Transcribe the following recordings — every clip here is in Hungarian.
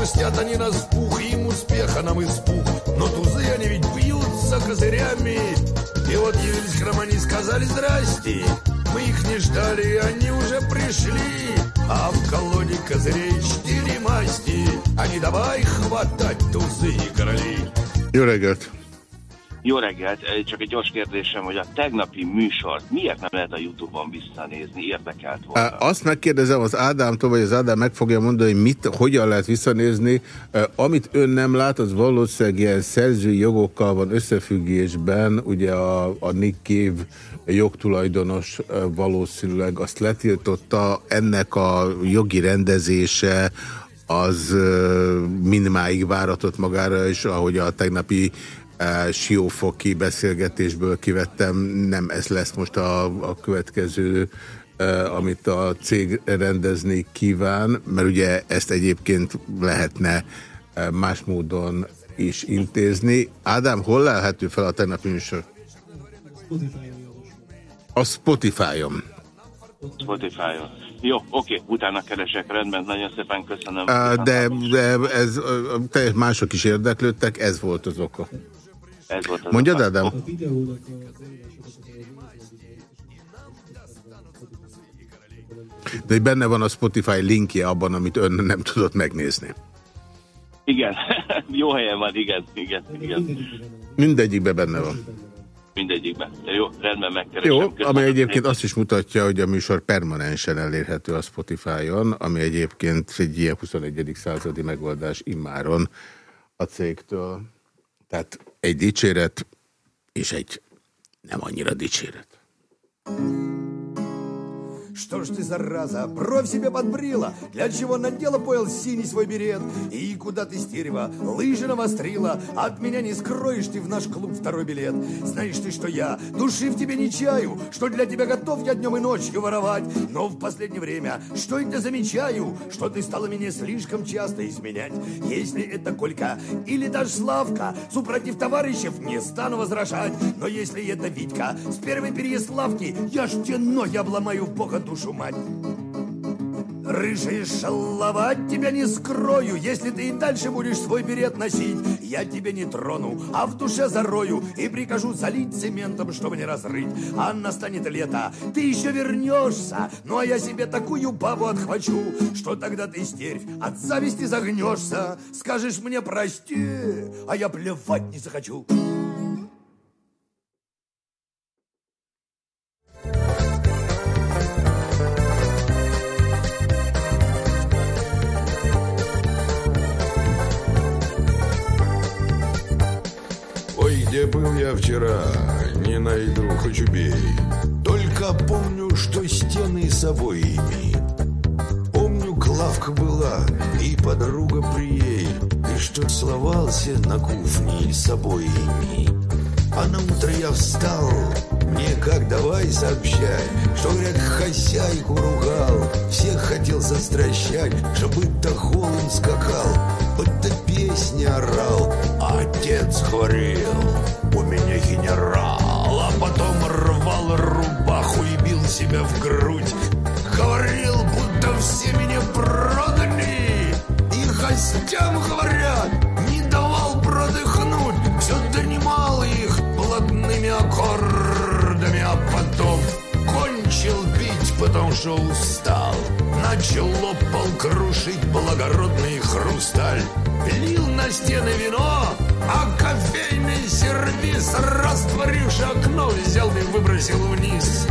Шерстят они нас в пух, им успеха нам испух. Но тузы они ведь бьются козырями. И вот явились хромани, сказали здрасте. Мы их не ждали, они уже пришли. А в колоде козырей четыре масти. Они давай хватать тузы и короли. Jó reggelt! Jó reggelt, csak egy gyors kérdésem, hogy a tegnapi műsort miért nem lehet a Youtube-on visszanézni, érdekelt volna. Azt megkérdezem az Ádámtól, vagy az Ádám meg fogja mondani, hogy mit, hogyan lehet visszanézni. Amit ön nem lát, az valószínűleg ilyen szerzői jogokkal van összefüggésben, ugye a, a Nick Cave jogtulajdonos valószínűleg azt letiltotta, ennek a jogi rendezése az mindmáig váratott magára, és ahogy a tegnapi siófoki beszélgetésből kivettem, nem ez lesz most a, a következő, amit a cég rendezni kíván, mert ugye ezt egyébként lehetne más módon is intézni. Ádám, hol lehető fel a tegnapi műsor? A Spotify-on. Spotify-on. Jó, oké, utána keresek, rendben, nagyon szépen köszönöm. De, de ez, teljes mások is érdeklődtek, ez volt az oka. Ez volt az Mondjad, Ádám? De hogy benne van a Spotify linkje abban, amit ön nem tudott megnézni. Igen, jó helyen van, igen, igen, igen. Mindegyikben benne van. Mindegyikben. De jó, rendben megkeresem. Jó, ami egyébként azt is mutatja, hogy a műsor permanensen elérhető a Spotify-on, ami egyébként egy ilyen 21. századi megoldás immáron a cégtől. Tehát egy dicséret és egy nem annyira dicséret. Что ж ты, зараза, бровь себе подбрила? Для чего надела поял синий свой берет? И куда ты, стерева, лыжи навострила? От меня не скроешь ты в наш клуб второй билет. Знаешь ты, что я души в тебе не чаю, что для тебя готов я днем и ночью воровать. Но в последнее время, что я замечаю, что ты стала меня слишком часто изменять. Если это Колька или даже Славка, супротив товарищев не стану возражать. Но если это Витька с первой переславки, я ж тебе ноги обломаю в бога душу мать. Рыжая шалова, тебя не скрою, если ты и дальше будешь свой берет носить. Я тебя не трону, а в душе зарою и прикажу залить цементом, чтобы не разрыть. А настанет лето, ты еще вернешься, ну а я себе такую бабу отхвачу, что тогда ты стервь, от зависти загнешься. Скажешь мне прости, а я плевать не захочу. Был я вчера, не найду, хоть убей. Только помню, что стены с обоями. Помню, Клавка была и подруга при ей, И что целовался на кухне с обоями. А на утро я встал, мне как давай сообщай, Что, говорят, хозяйку ругал, всех хотел застращать, Чтобы тахолом скакал, будто песни орал. А Отец меня генерал, а потом рвал рубаху и бил себя в грудь. Говорил, будто все меня продали, и гостям говорят, не давал продыхнуть, все донимал их блатными аккордами, а потом кончил пить, потому что устал. Начал лопал крушить благородный хрусталь. Лил на стены вино, а кофейный сервис, растворивший окно, взял и выбросил вниз.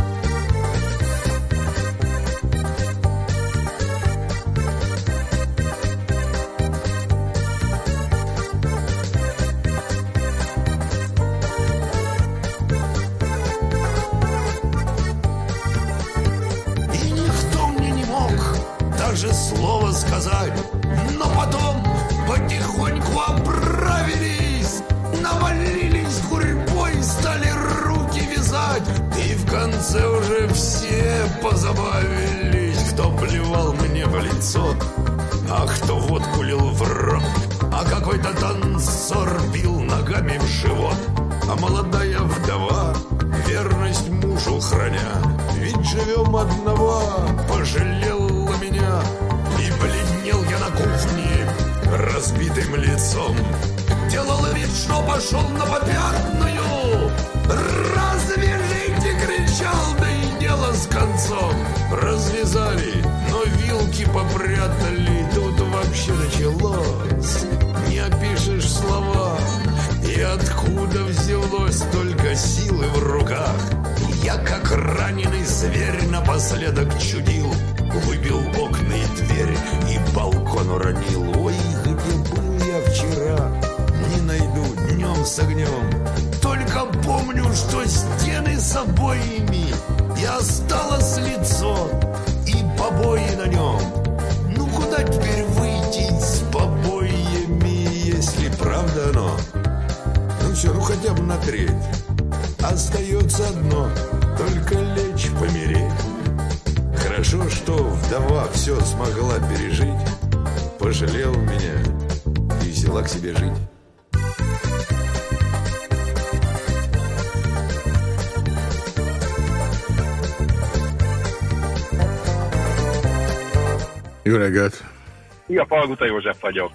Szia, Palguta József vagyok.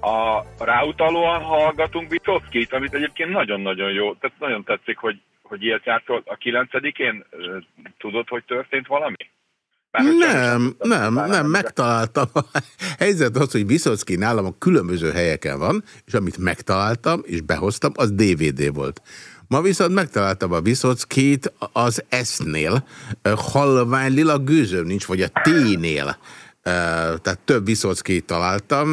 A ráutalóan hallgatunk Vicockit, amit egyébként nagyon-nagyon jó, tehát nagyon tetszik, hogy, hogy ilyet játszott. A kilencedikén tudod, hogy történt valami? nem, nem, nem, megtaláltam. A helyzet az, hogy Viszocki nálam a különböző helyeken van, és amit megtaláltam, és behoztam, az DVD volt. Ma viszont megtaláltam a Viszockit az S-nél, halvány lila gőzöm nincs, vagy a T-nél. Tehát több Viszockit találtam,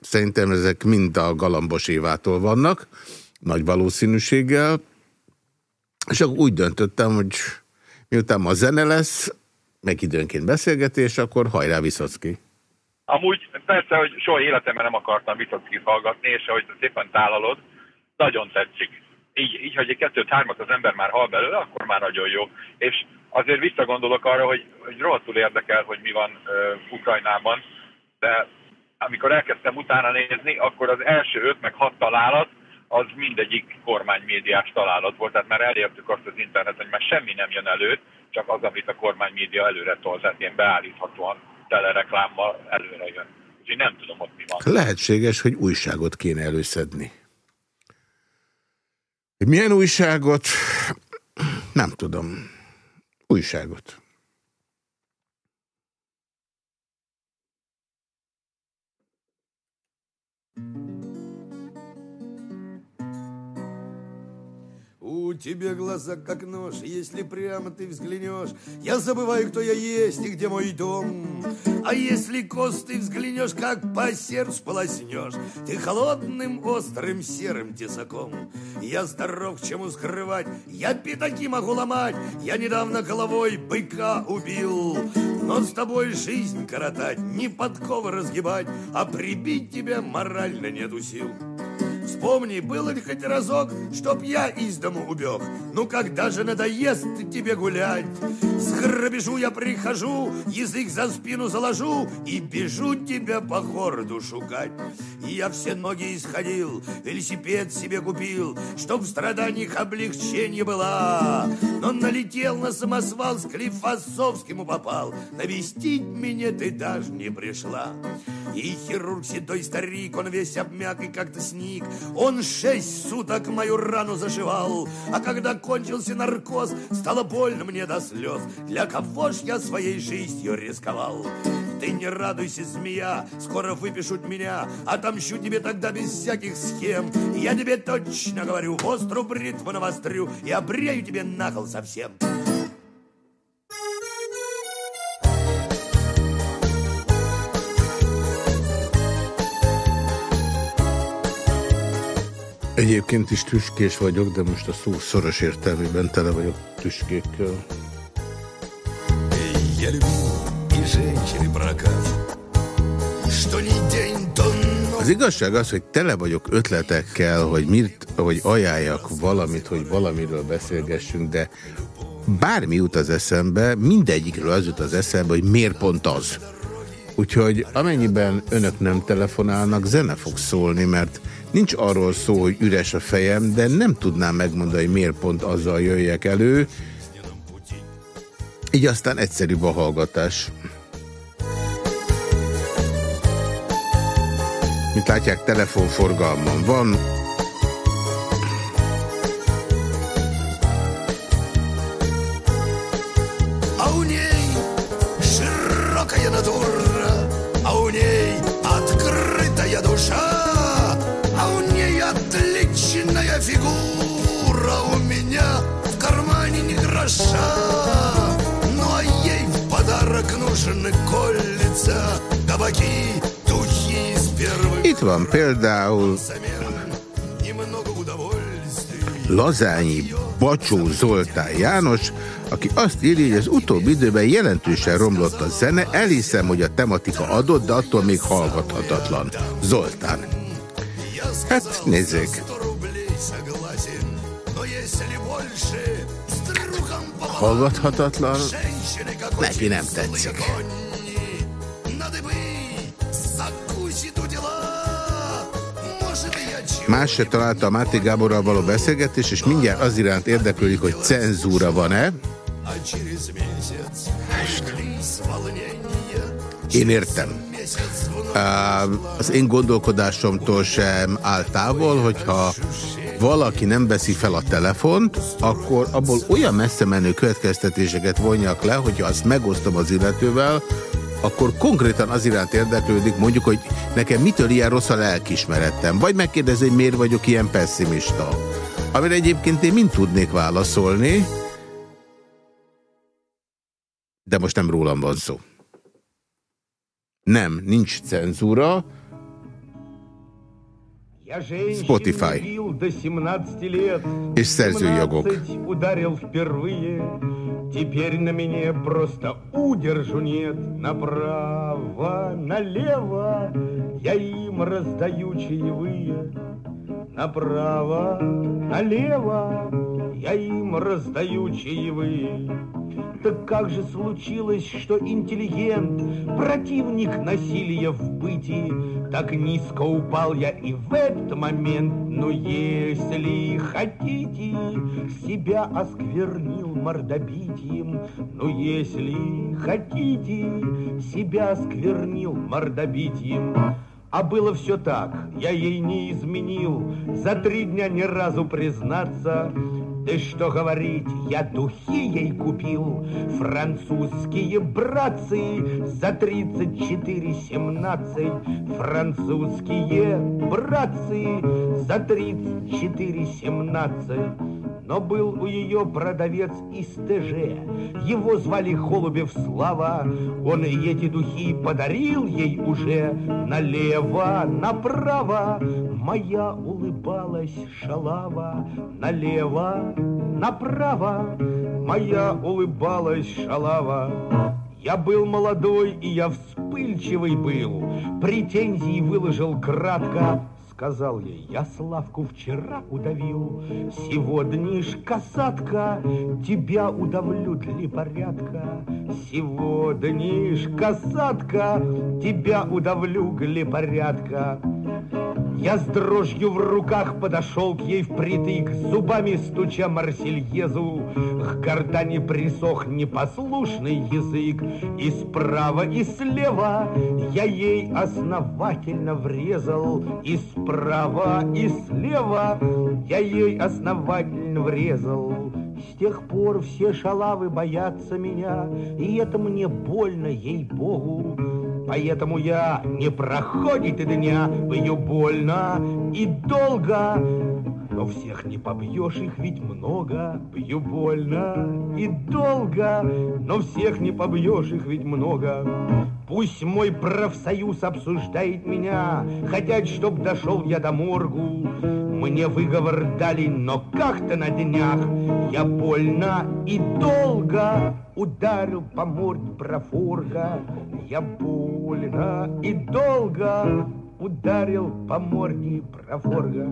szerintem ezek mind a Galambos Évától vannak, nagy valószínűséggel, és akkor úgy döntöttem, hogy miután ma zene lesz, meg időnként beszélgetés, akkor hajrá Viszocki. Amúgy persze, hogy soha életemben nem akartam Viszockit hallgatni, és ahogy szépen tálalod, nagyon tetszik. Így, így hogy egy kettőt-hármat az ember már hall belőle, akkor már nagyon jó. És azért visszagondolok arra, hogy, hogy rohadtul érdekel, hogy mi van uh, Ukrajnában, de amikor elkezdtem utána nézni, akkor az első öt meg hat találat, az mindegyik kormánymédiás találat volt, tehát már elértük azt az internet, hogy már semmi nem jön elő, csak az, amit a kormánymédia előre tol, tehát ilyen beállíthatóan telereklámmal előre jön. Úgyhogy nem tudom, ott mi van. Lehetséges, hogy újságot kéne előszedni. Milyen újságot? Nem tudom. Újságot. У тебя глаза как нож, если прямо ты взглянешь, Я забываю, кто я есть и где мой дом. А если кост ты взглянешь, как по сердцу полоснешь, Ты холодным, острым, серым тесаком. Я здоров, чему скрывать, я пятаки могу ломать, Я недавно головой быка убил. Но с тобой жизнь коротать, не подковы разгибать, А прибить тебя морально нету сил. Вспомни, было ли хоть разок, чтоб я из дому убег? Ну, когда же надоест тебе гулять? С грабежу я прихожу, язык за спину заложу И бежу тебя по городу шукать. Я все ноги исходил, велосипед себе купил, Чтоб в страданиях облегчение была. Но налетел на самосвал, с Клифосовскому попал, Навестить меня ты даже не пришла. И хирург седой старик, он весь обмяк и как-то сник, Он шесть суток мою рану зашивал, А когда кончился наркоз, стало больно мне до слез. Для кого ж я своей жизнью рисковал? Ты не радуйся, змея, скоро выпишут меня, Отомщу тебе тогда без всяких схем. Я тебе точно говорю, острую бритву навострю И обрею тебе нахал совсем. Egyébként is tüskés vagyok, de most a szó szoros értelmében tele vagyok tüskékkel. Я любил и женщины прокат, что ни день, то Az igazság az, hogy tele vagyok ötletekkel, hogy, mit, hogy ajánljak valamit, hogy valamiről beszélgessünk, de bármi jut az eszembe, mindegyikről az jut az eszembe, hogy miért pont az. Úgyhogy amennyiben önök nem telefonálnak, zene fog szólni, mert nincs arról szó, hogy üres a fejem, de nem tudnám megmondani, hogy miért pont azzal jöjjek elő. Így aztán egyszerűbb a hallgatás. Mint látják, telefonforgalmam van. Itt van például Lazányi Bacsó Zoltán János, aki azt írja, hogy az utóbbi időben jelentősen romlott a zene, elhiszem, hogy a tematika adott, de attól még hallgathatatlan. Zoltán. Hát nézzék. hallgathatatlan, neki nem tetszik. Más se találta a Máté Gáborral való beszélgetés, és mindjárt az iránt érdeklődik, hogy cenzúra van-e. Én értem. Az én gondolkodásomtól sem áll távol, hogyha valaki nem veszi fel a telefont, akkor abból olyan messze menő következtetéseket vonjak le, hogyha azt megosztom az illetővel, akkor konkrétan az iránt érdeklődik, mondjuk, hogy nekem mitől ilyen rossz a lelkismerettem, vagy megkérdezi, hogy miért vagyok ilyen pessimista. Amire egyébként én mind tudnék válaszolni, de most nem rólam van szó. Nem, nincs cenzúra, Spotify és szerzőjogok. Теперь на меня просто удержу нет. Направо, налево я им раздаю чаевые. Направо, налево я им раздаю чаевые. Так как же случилось, что интеллигент, противник насилия в бытии, так низко упал я и в этот момент, но если хотите, себя осквернил мордобитием, но если хотите, себя осквернил мордобитием, а было все так, я ей не изменил, за три дня ни разу признаться, да что говорить, я духи ей купил, французские братцы за 34,17. Французские братцы за 34,17. Но был у ее продавец из ТЖ. Его звали Холубев Слава. Он и эти духи подарил ей уже налево, направо. Моя улыбалась шалава налево, направо. Моя улыбалась шалава. Я был молодой, и я вспыльчивый был, Претензии выложил кратко, Сказал ей, я Славку вчера удавил, Сегодня ж касатка, тебя удавлю для порядка. Сегодня ж касатка, тебя удавлю для порядка. Я с дрожью в руках подошел к ей впритык, Зубами стуча Марсельезу, К гортани присох непослушный язык, И справа, и слева я ей основательно врезал, И справа, и слева я ей основательно врезал. С тех пор все шалавы боятся меня, И это мне больно, ей-богу. Поэтому я не проходит и дня, бью больно и долго. Но всех не побьешь, их ведь много, бью больно и долго, но всех не побьешь, их ведь много. Пусть мой профсоюз обсуждает меня, хотят, чтоб дошел я до моргу. Мне выговор дали, но как-то на днях я больно и долго ударил по морде профорга. Я больно и долго ударил по морде профорга.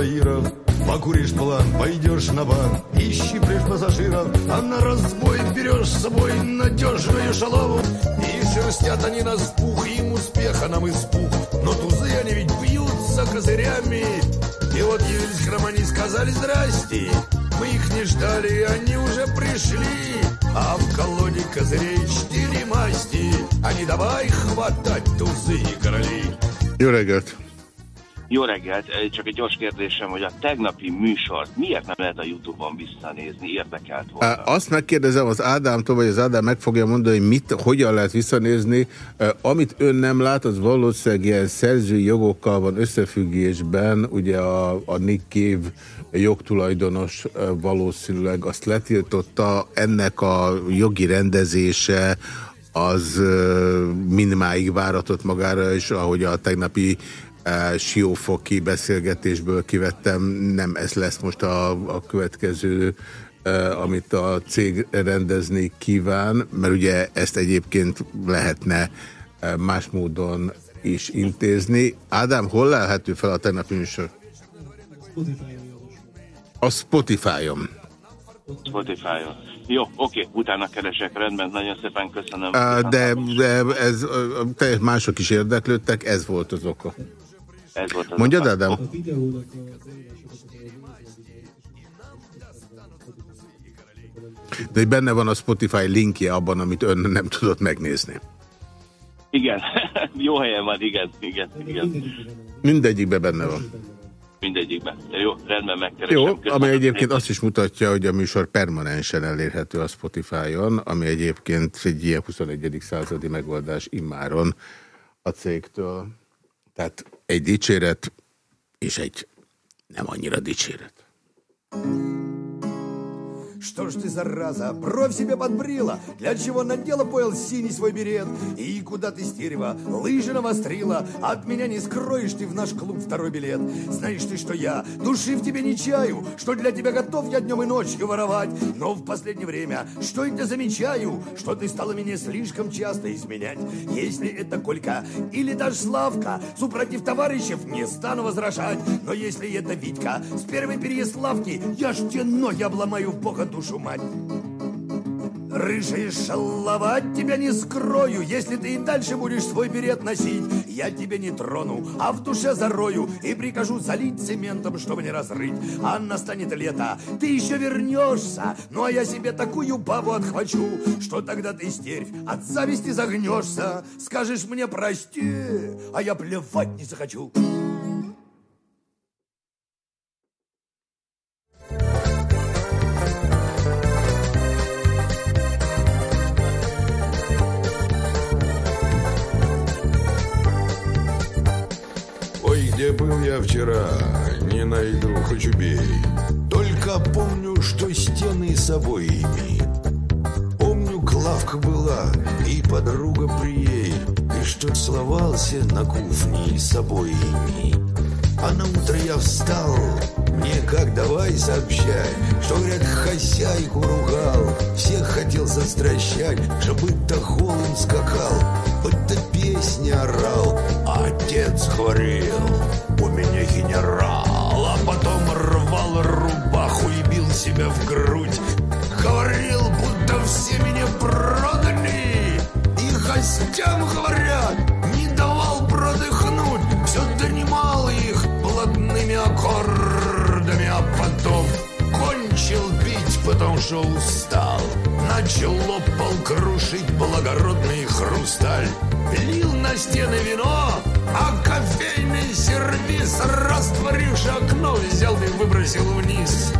Конвоиров Покуришь план, пойдешь на бан И щиплешь пассажиров А на разбой берешь с собой надежную шалову Шерстят они нас пух, им успеха нам испуг. Но тузы они ведь бьются козырями. И вот явились хромани, сказали здрасте. Мы их не ждали, они уже пришли. А в колоде козырей четыре масти. Они давай хватать тузы и короли. Jó reggelt! Jó reggelt, csak egy gyors kérdésem, hogy a tegnapi műsort miért nem lehet a Youtube-on visszanézni? Érdekelt volna. Azt megkérdezem az Ádámtól, vagy az Ádám meg fogja mondani, hogy mit, hogyan lehet visszanézni. Amit ön nem lát, az valószínűleg ilyen szerzői jogokkal van összefüggésben, ugye a, a Nick Cave jogtulajdonos valószínűleg azt letiltotta, ennek a jogi rendezése az minimáig váratott magára, és ahogy a tegnapi siófoki beszélgetésből kivettem, nem ez lesz most a, a következő, amit a cég rendezni kíván, mert ugye ezt egyébként lehetne más módon is intézni. Ádám, hol lehető fel a tegnapi műsor? A Spotify-on. Spotify-on. Jó, oké, utána keresek, rendben, nagyon szépen köszönöm. De, de ez, te mások is érdeklődtek, ez volt az oka. Ez volt az Mondjad, Ádám? De benne van a Spotify linkje abban, amit ön nem tudott megnézni. Igen, jó helyen van, igen, igen, igen. Mindegyikben benne van. Mindegyikben. Jó, rendben megkeresem. Jó, ami egyébként azt is mutatja, hogy a műsor permanensen elérhető a Spotify-on, ami egyébként egy ilyen 21. századi megoldás immáron a cégtől. Tehát egy dicséret és egy nem annyira dicséret. Что ж ты, зараза, бровь себе подбрила? Для чего надела поял синий свой берет? И куда ты, стерва, лыжи навострила? От меня не скроешь ты в наш клуб второй билет. Знаешь ты, что я души в тебе не чаю, Что для тебя готов я днем и ночью воровать. Но в последнее время, что это замечаю? Что ты стала меня слишком часто изменять. Если это Колька или даже Славка, супротив товарищев не стану возражать. Но если это Витька с первой переславки, я ж тебе ноги обломаю в бога душу мать. Рыжая шалова, тебя не скрою Если ты и дальше будешь свой берет носить. Я тебя не трону, а в душе зарою И прикажу залить цементом, чтобы не разрыть. А настанет лето, ты еще вернешься Ну а я себе такую бабу отхвачу Что тогда ты, стервь, от зависти загнешься. Скажешь мне прости, а я плевать не захочу я вчера, не найду, хоть убей. Только помню, что стены с обоями. Помню, Клавка была и подруга при ей, И что целовался на кухне с обоями. А на утро я встал, мне как давай сообщай, Что, говорят, хозяйку ругал, Всех хотел застращать, Чтобы-то холым скакал, Будто песня орал, а Отец говорил, у меня генерал, А потом рвал рубаху и бил себя в грудь, Говорил, будто все меня продали, И гостям говорят, потому что устал. Начал лопал крушить благородный хрусталь. Лил на стены вино, а кофейный сервис, растворивши окно, взял и выбросил вниз.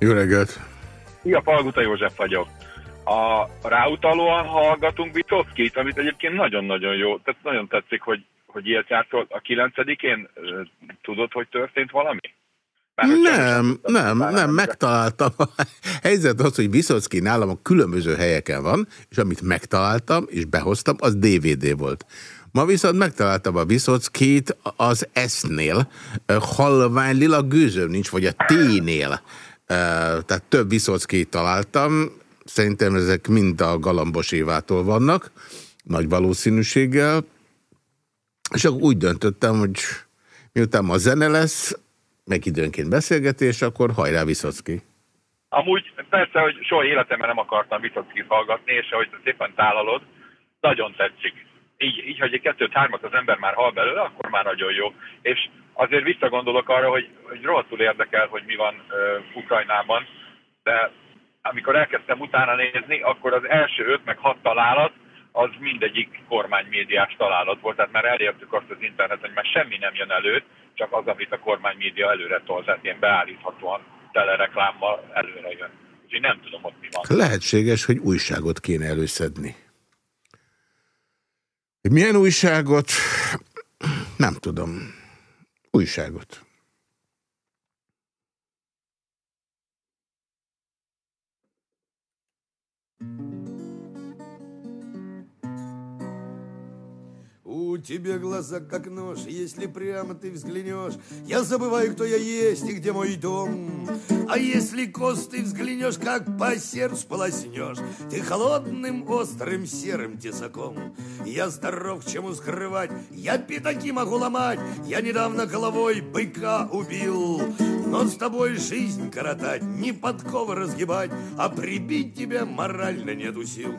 Jó reggelt! Szia, Palguta József vagyok. A ráutalóan hallgatunk Bitockit, amit egyébként nagyon-nagyon jó, tehát nagyon tetszik, hogy, hogy ilyet játszol. A 9-én tudod, hogy történt valami? Nem, nem, nem, megtaláltam. A helyzet az, hogy Viszocki nálam a különböző helyeken van, és amit megtaláltam, és behoztam, az DVD volt. Ma viszont megtaláltam a Viszockit az S-nél, halvány lila gőzöm nincs, vagy a T-nél. Tehát több Viszockit találtam, szerintem ezek mind a Galambos Évától vannak, nagy valószínűséggel, és akkor úgy döntöttem, hogy miután ma zene lesz, meg időnként beszélgetés, akkor hajrá Viszocki. Amúgy persze, hogy soha életemben nem akartam Viszocki hallgatni, és ahogy szépen tálalod, nagyon tetszik. Így, így hogy egy kettőt, hármat az ember már hall belőle, akkor már nagyon jó. És azért visszagondolok arra, hogy, hogy rohadtul érdekel, hogy mi van uh, Ukrajnában, de amikor elkezdtem utána nézni, akkor az első öt meg hat találat, az mindegyik kormánymédiás találat volt, tehát már elértük azt az internet, hogy már semmi nem jön elő, csak az, amit a kormánymédia előre tol, tehát ilyen beállíthatóan telereklámmal előre jön. Úgyhogy nem tudom, hogy mi van. Lehetséges, hogy újságot kéne előszedni. Milyen újságot? Nem tudom. Újságot. У тебя глаза как нож, если прямо ты взглянешь, Я забываю, кто я есть и где мой дом. А если кост ты взглянешь, как по сердцу полоснешь, Ты холодным, острым, серым тесаком. Я здоров, к чему скрывать, я пятаки могу ломать, Я недавно головой быка убил. Но с тобой жизнь коротать, не подковы разгибать, А прибить тебя морально нету сил.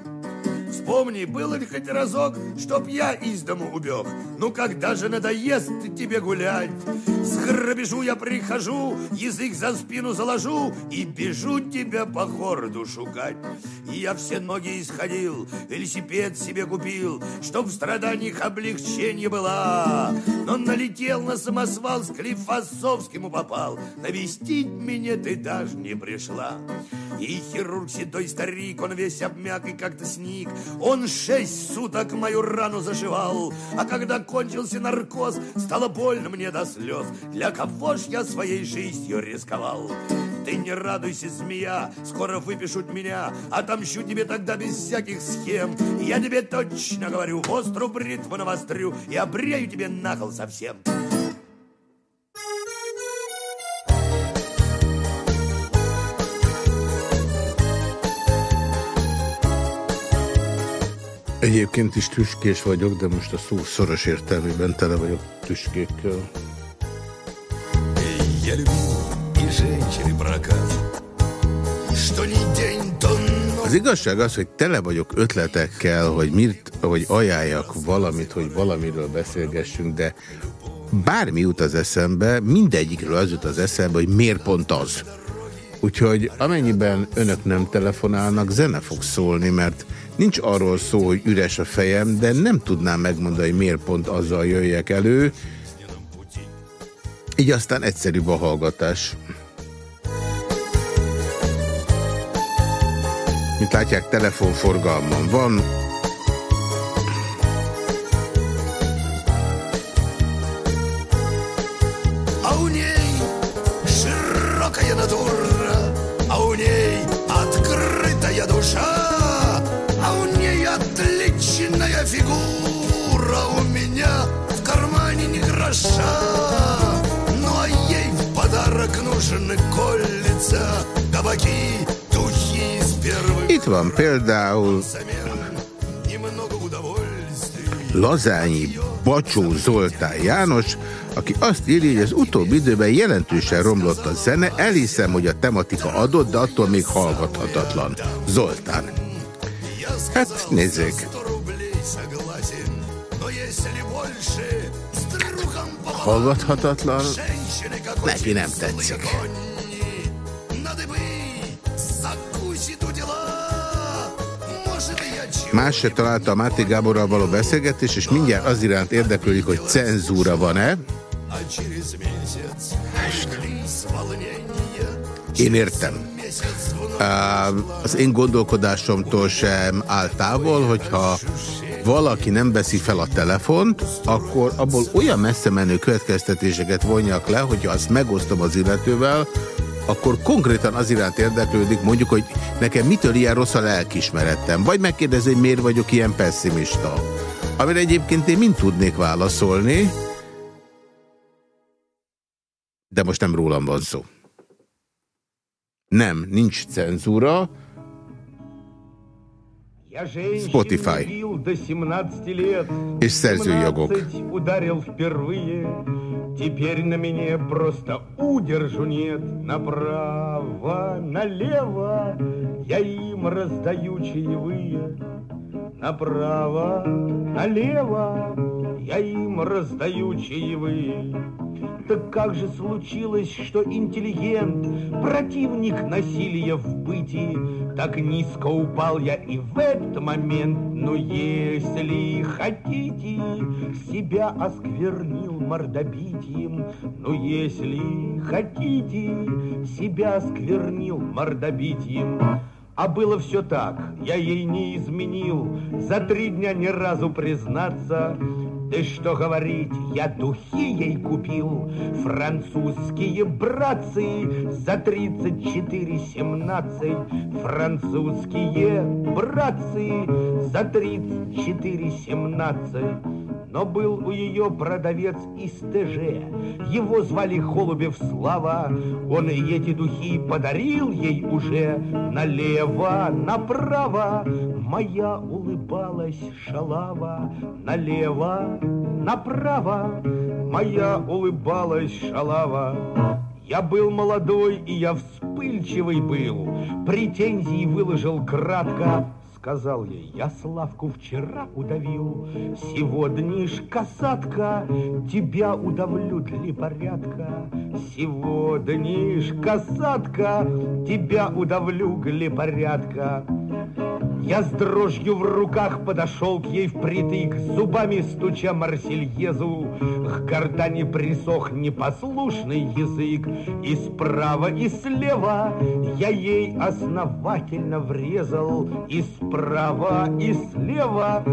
Вспомни, было ли хоть разок, чтоб я из дому убег? Ну, когда же надоест тебе гулять? С грабежу я прихожу, язык за спину заложу И бежу тебя по городу шукать. И я все ноги исходил, велосипед себе купил, Чтоб в страданиях облегчение была. Но налетел на самосвал, с Клифосовским попал. Навестить меня ты даже не пришла. И хирург седой старик, он весь обмяк и как-то сник. Он шесть суток мою рану зашивал, а когда кончился наркоз, стало больно мне до слез. Для кого ж я своей жизнью рисковал? Ты не радуйся, змея, скоро выпишут меня, Отомщу тебе тогда без всяких схем. Я тебе точно говорю, острую бритву навострю И обрею тебе нахал совсем. Egyébként is tüskés vagyok, de most a szó szoros értelmében tele vagyok tüskékkel. Я любил и женщины прокат Что ни день, то Az igazság az, hogy tele vagyok ötletekkel, hogy, mirt, hogy ajánljak valamit, hogy valamiről beszélgessünk, de bármi jut az eszembe, mindegyikről az jut az eszembe, hogy miért pont az. Úgyhogy amennyiben önök nem telefonálnak, zene fog szólni, mert nincs arról szó, hogy üres a fejem, de nem tudnám megmondani, miért pont azzal jöjjek elő. Így aztán egyszerűbb a hallgatás. Mint látják, telefonforgalmam van. Itt van például Lazányi Bacsó Zoltán János, aki azt írja, hogy az utóbbi időben jelentősen romlott a zene, elhiszem, hogy a tematika adott, de attól még hallgathatatlan. Zoltán. Hát nézzék. Hallgathatatlan, neki nem tetszik. Más se találta a Máté Gáborral való beszélgetés, és mindjárt az iránt érdeklődik, hogy cenzúra van-e. Én értem. Az én gondolkodásomtól sem áll távol, hogyha valaki nem veszi fel a telefont, akkor abból olyan messze menő következtetéseket vonjak le, hogyha azt megosztom az illetővel, akkor konkrétan az iránt érdeklődik, mondjuk, hogy nekem mitől ilyen rossz a lelkismerettem, vagy megkérdezi, hogy miért vagyok ilyen pessimista. Amire egyébként én mind tudnék válaszolni, de most nem rólam van szó. Nem, nincs cenzúra. Spotify. És szerzőjogok. Теперь на мне просто удержу нет. Направо, налево. Я им раздаю чаевые. Направо, налево я им раздаю чаевые. Так как же случилось, что интеллигент, противник насилия в бытии, так низко упал я и в этот момент, но если хотите, себя осквернил мордобитием, но если хотите, себя осквернил мордобитием, а было все так, я ей не изменил, за три дня ни разу признаться, да что говорить, я духи ей купил, французские братцы за 34,17. Французские братцы за 34,17. Но был у ее продавец из ТЖ, его звали Холубев Слава, он и эти духи подарил ей уже налево, направо. Моя улыбалась шалава, налево, направо. Моя улыбалась шалава. Я был молодой, и я вспыльчивый был, Претензии выложил кратко, Сказал ей, я Славку вчера удавил, Сегодня ж касатка, тебя удавлю для порядка. Сегодня ж касатка, тебя удавлю для порядка. Я с дрожью в руках подошел к ей впритык, Зубами стуча Марсельезу, К гортани присох непослушный язык, И справа, и слева я ей основательно врезал, И справа, и слева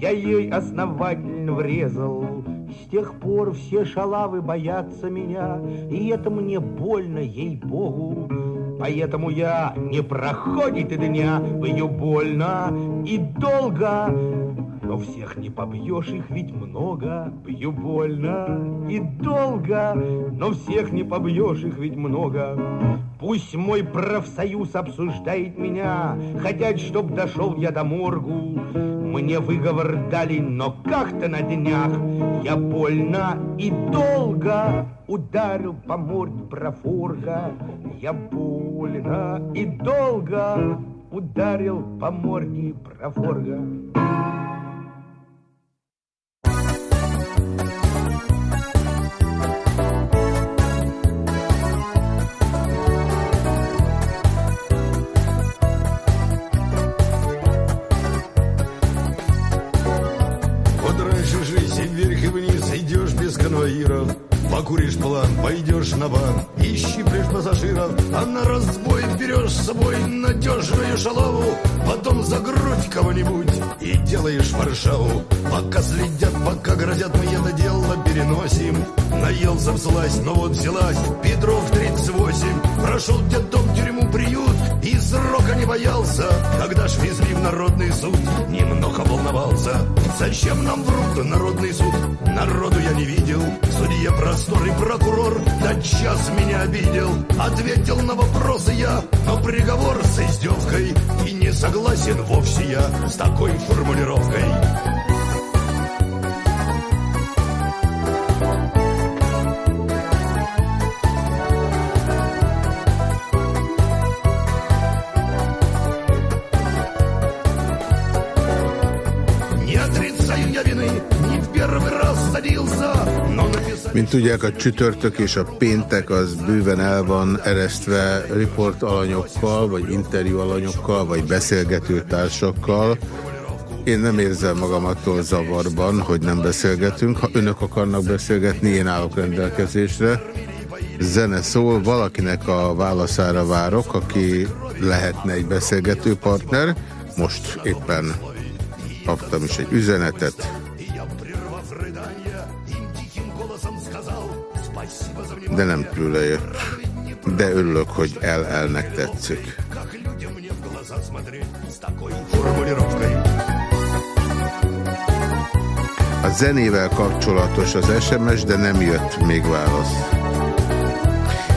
я ей основательно врезал. С тех пор все шалавы боятся меня, И это мне больно, ей-богу. Поэтому я не проходит и дня, ее больно и долго. Но всех не побьешь, их ведь много, бью больно и долго, но всех не побьешь, их ведь много. Пусть мой профсоюз обсуждает меня, хотят, чтоб дошел я до моргу. Мне выговор дали, но как-то на днях я больно и долго ударил по морде профорга. Я больно и долго ударил по морде профорга. Покуришь план, пойдешь на бан И щиплешь пассажиров А на разбой берешь с собой Надежную шалаву потом за грудь кого-нибудь и делаешь Варшаву. Пока следят, пока грозят, мы это дело переносим. Наелся вслась, но вот взялась Петров 38. Прошел детдом, тюрьму, приют и срока не боялся. Когда ж везли в народный суд, немного волновался. Зачем нам врут народный суд? Народу я не видел. Судья просторный прокурор, да час меня обидел. Ответил на вопросы я, но приговор с издевкой. И не согласен вовсе я с такой формулировкой. Mint tudják, a csütörtök és a péntek az bőven el van eresztve riportalanyokkal, vagy interjú alanyokkal, vagy beszélgető társakkal. Én nem érzem magam attól zavarban, hogy nem beszélgetünk. Ha önök akarnak beszélgetni, én állok rendelkezésre. Zene szól, valakinek a válaszára várok, aki lehetne egy beszélgető partner. Most éppen kaptam is egy üzenetet. De nem tőle jött. De örülök, hogy el-elnek tetszik. A zenével kapcsolatos az SMS, de nem jött még válasz.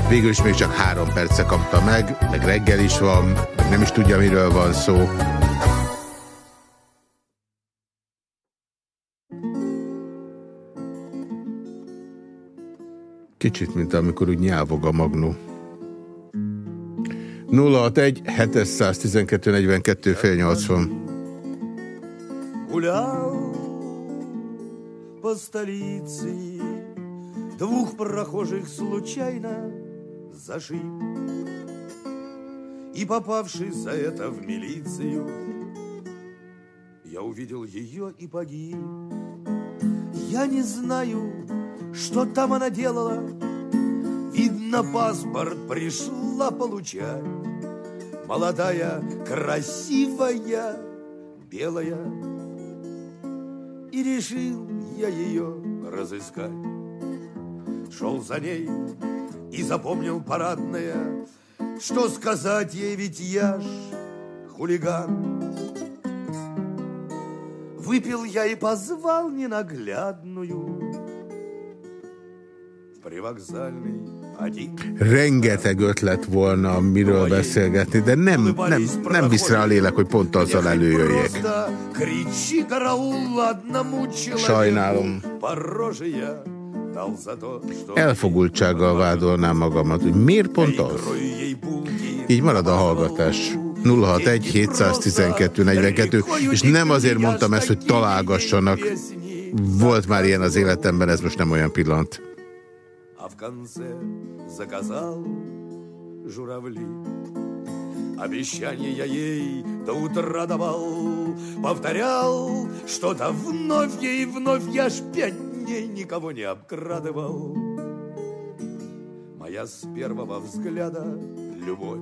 Végül is még csak három perce kapta meg, meg reggel is van, meg nem is tudja, miről van szó. Kicsit, mint amikor úgy nyávog a magnó. 061 712 42 fél 80. Гулял по столице, двух прохожих случайно зашиб. И попавший за это в милицию, я увидел ее и погиб. Я не знаю, что там она делала? Видно, паспорт пришла получать. Молодая, красивая, белая. И решил я ее разыскать. Шел за ней и запомнил парадное, Что сказать ей, ведь я ж хулиган. Выпил я и позвал ненаглядную Rengeteg ötlet volna, miről beszélgetni, de nem, nem, nem visz rá a lélek, hogy pont azzal előjöjjék. Sajnálom. Elfogultsággal vádolnám magamat, hogy miért pont az? Így marad a hallgatás. 061 712 42, és nem azért mondtam ezt, hogy találgassanak. Volt már ilyen az életemben, ez most nem olyan pillanat. В конце заказал журавли. Обещание я ей до утра давал, Повторял что-то вновь ей вновь, Я ж пять дней никого не обкрадывал. Моя с первого взгляда любовь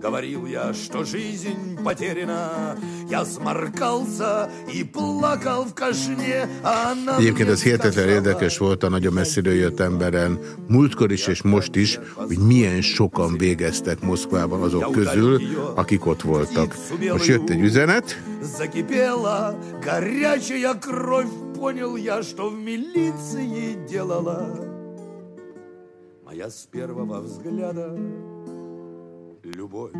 Говорил я, что жизнь потеряна, я сморкался и плakal в kashne, Egyébként ez hihetetlen érdekes volt a nagyon messziről jött emberen, múltkor is és most is, hogy milyen sokan végeztek Moszkvában azok közül, akik ott voltak. Most jött egy üzenet. Закипела горячая кровь, понял я, что в милиции делала. Моя с первого взгляда любовь.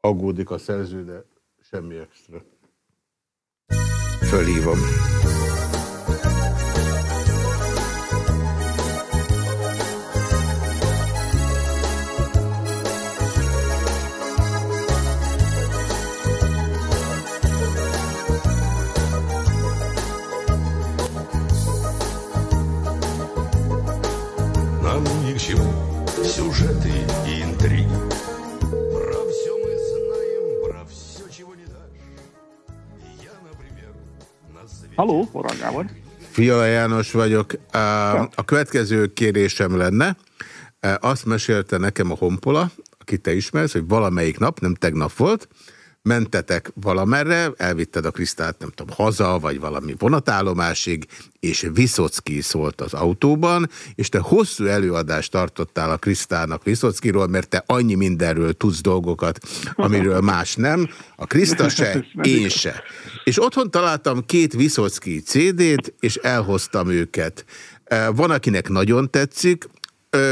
Aggódik a szerző, de semmi extra. Fölhívom. Haló, Orra Gábor. Fiala János vagyok. A következő kérésem lenne, azt mesélte nekem a Hompola, akit te ismersz, hogy valamelyik nap, nem tegnap volt, mentetek valamerre, elvitted a Krisztát, nem tudom, haza, vagy valami vonatállomásig, és Viszocki szólt az autóban, és te hosszú előadást tartottál a Krisztának Viszockiról, mert te annyi mindenről tudsz dolgokat, amiről más nem. A Kriszta se, én se. És otthon találtam két Viszocki CD-t, és elhoztam őket. Van, akinek nagyon tetszik,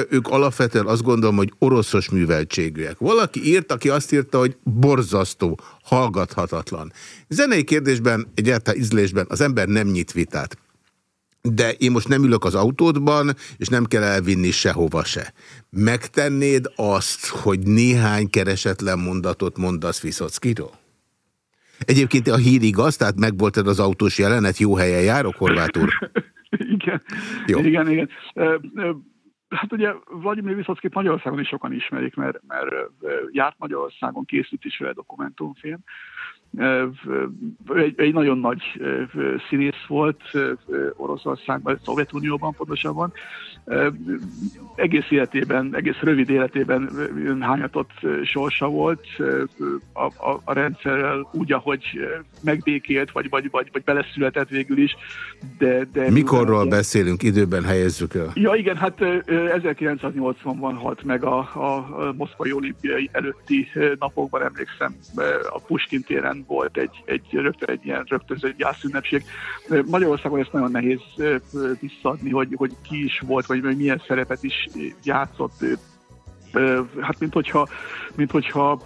ők alapvetően azt gondolom, hogy oroszos műveltségűek. Valaki írt, aki azt írta, hogy borzasztó, hallgathatatlan. Zenei kérdésben, egyáltalán ízlésben az ember nem nyit vitát. De én most nem ülök az autódban, és nem kell elvinni sehova se. Megtennéd azt, hogy néhány keresetlen mondatot mondasz Viszockiról? Egyébként a hír igaz, tehát megvoltad az autós jelenet, jó helyen járok, Horváth úr? igen, jó. igen, igen. Hát ugye Vladimir Viszockit Magyarországon is sokan ismerik, mert, mert járt Magyarországon, készült is vele dokumentumfilm, egy, egy nagyon nagy színész volt Oroszországban, Szovjetunióban pontosabban. Egész életében, egész rövid életében hányatott sorsa volt a, a, a rendszerrel úgy, ahogy megbékélt, vagy, vagy, vagy, vagy beleszületett végül is. De, de Mikorról beszélünk, időben helyezzük el? Ja igen, hát 1980-ban halt meg a, a Moszkvai olimpiai előtti napokban, emlékszem, a Puskin téren volt egy, egy rögtön egy ilyen rögtönző gyászünnepség. Magyarországon ezt nagyon nehéz visszaadni, hogy, hogy ki is volt, vagy milyen szerepet is játszott hát mint hogyha, mint hogyha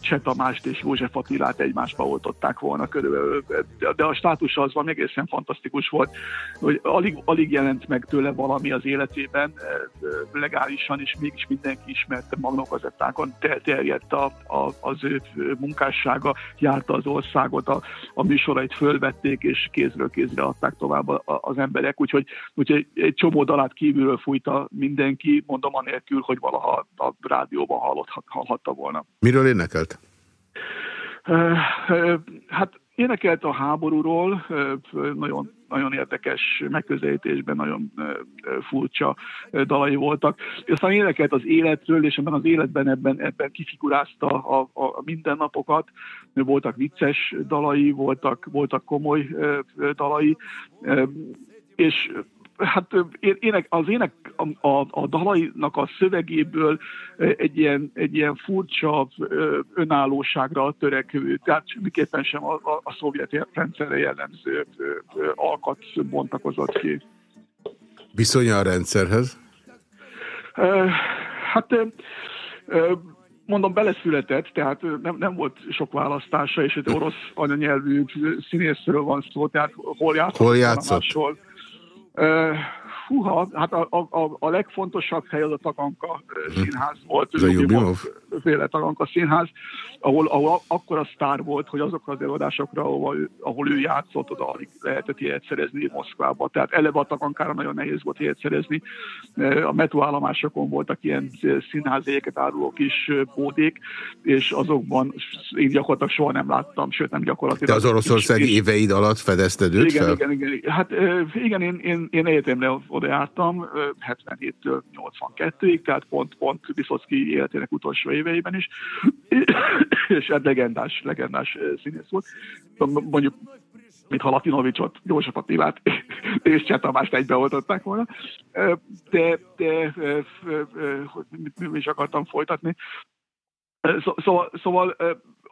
Cseh Tamást és József Attilát egymásba oltották volna körülbelül. De a státusa az van egészen fantasztikus volt, hogy alig, alig jelent meg tőle valami az életében, legálisan, és mégis mindenki ismerte magnókazettákon, terjedt a, a, az ő munkássága, járta az országot, a, a műsorait fölvették, és kézről kézre adták tovább az emberek, úgyhogy, úgyhogy egy csomó dalát kívülről fújta mindenki, mondom anélkül, hogy valaha a rádióban hallott, hallhatta volna. Miről énekelt? Hát énekelt a háborúról, nagyon, nagyon érdekes megközelítésben, nagyon furcsa dalai voltak. Aztán énekelt az életről, és ebben az életben ebben, ebben kifigurázta a, a mindennapokat. Voltak vicces dalai, voltak, voltak komoly dalai, és hát ének, az ének a, a, a dalainak a szövegéből egy ilyen, egy ilyen furcsa önállóságra törekvő, tehát semmiképpen sem a, a, a szovjet rendszerre jellemző alkat bontakozott ki. Viszonya a rendszerhez? Hát mondom, beleszületett, tehát nem, nem volt sok választása, és egy orosz anyanyelvű színészről van szó, tehát hol játszott? Hol játszott? Máshol. Uh, Húha, hát a, a, a legfontosabb hely az a Takanka hm. színház volt. Ez a Jubimov? Féle Takanka színház, ahol, ahol akkor a sztár volt, hogy azokra az előadásokra, ahol, ahol ő játszott, oda alig lehetett ilyet szerezni Moszkvába. Tehát eleve a Takankára nagyon nehéz volt ilyet szerezni. A metroállomásokon voltak ilyen színházéket áruló kis bódék, és azokban én gyakorlatilag soha nem láttam, sőt nem gyakorlatilag. De az oroszországi éveid alatt fedezted őt igen, fel? Igen, igen. Hát igen, én, én, én egyetemre oda jártam 77-től 82-ig, tehát pont, pont Viszocki életének utolsó éveiben is, és hát legendás, legendás színész volt. Mondjuk mintha Latinovicsot, József Attilát és Cseh Tamást egybeoltották volna. De, de mit, mit is akartam folytatni? Szóval, szóval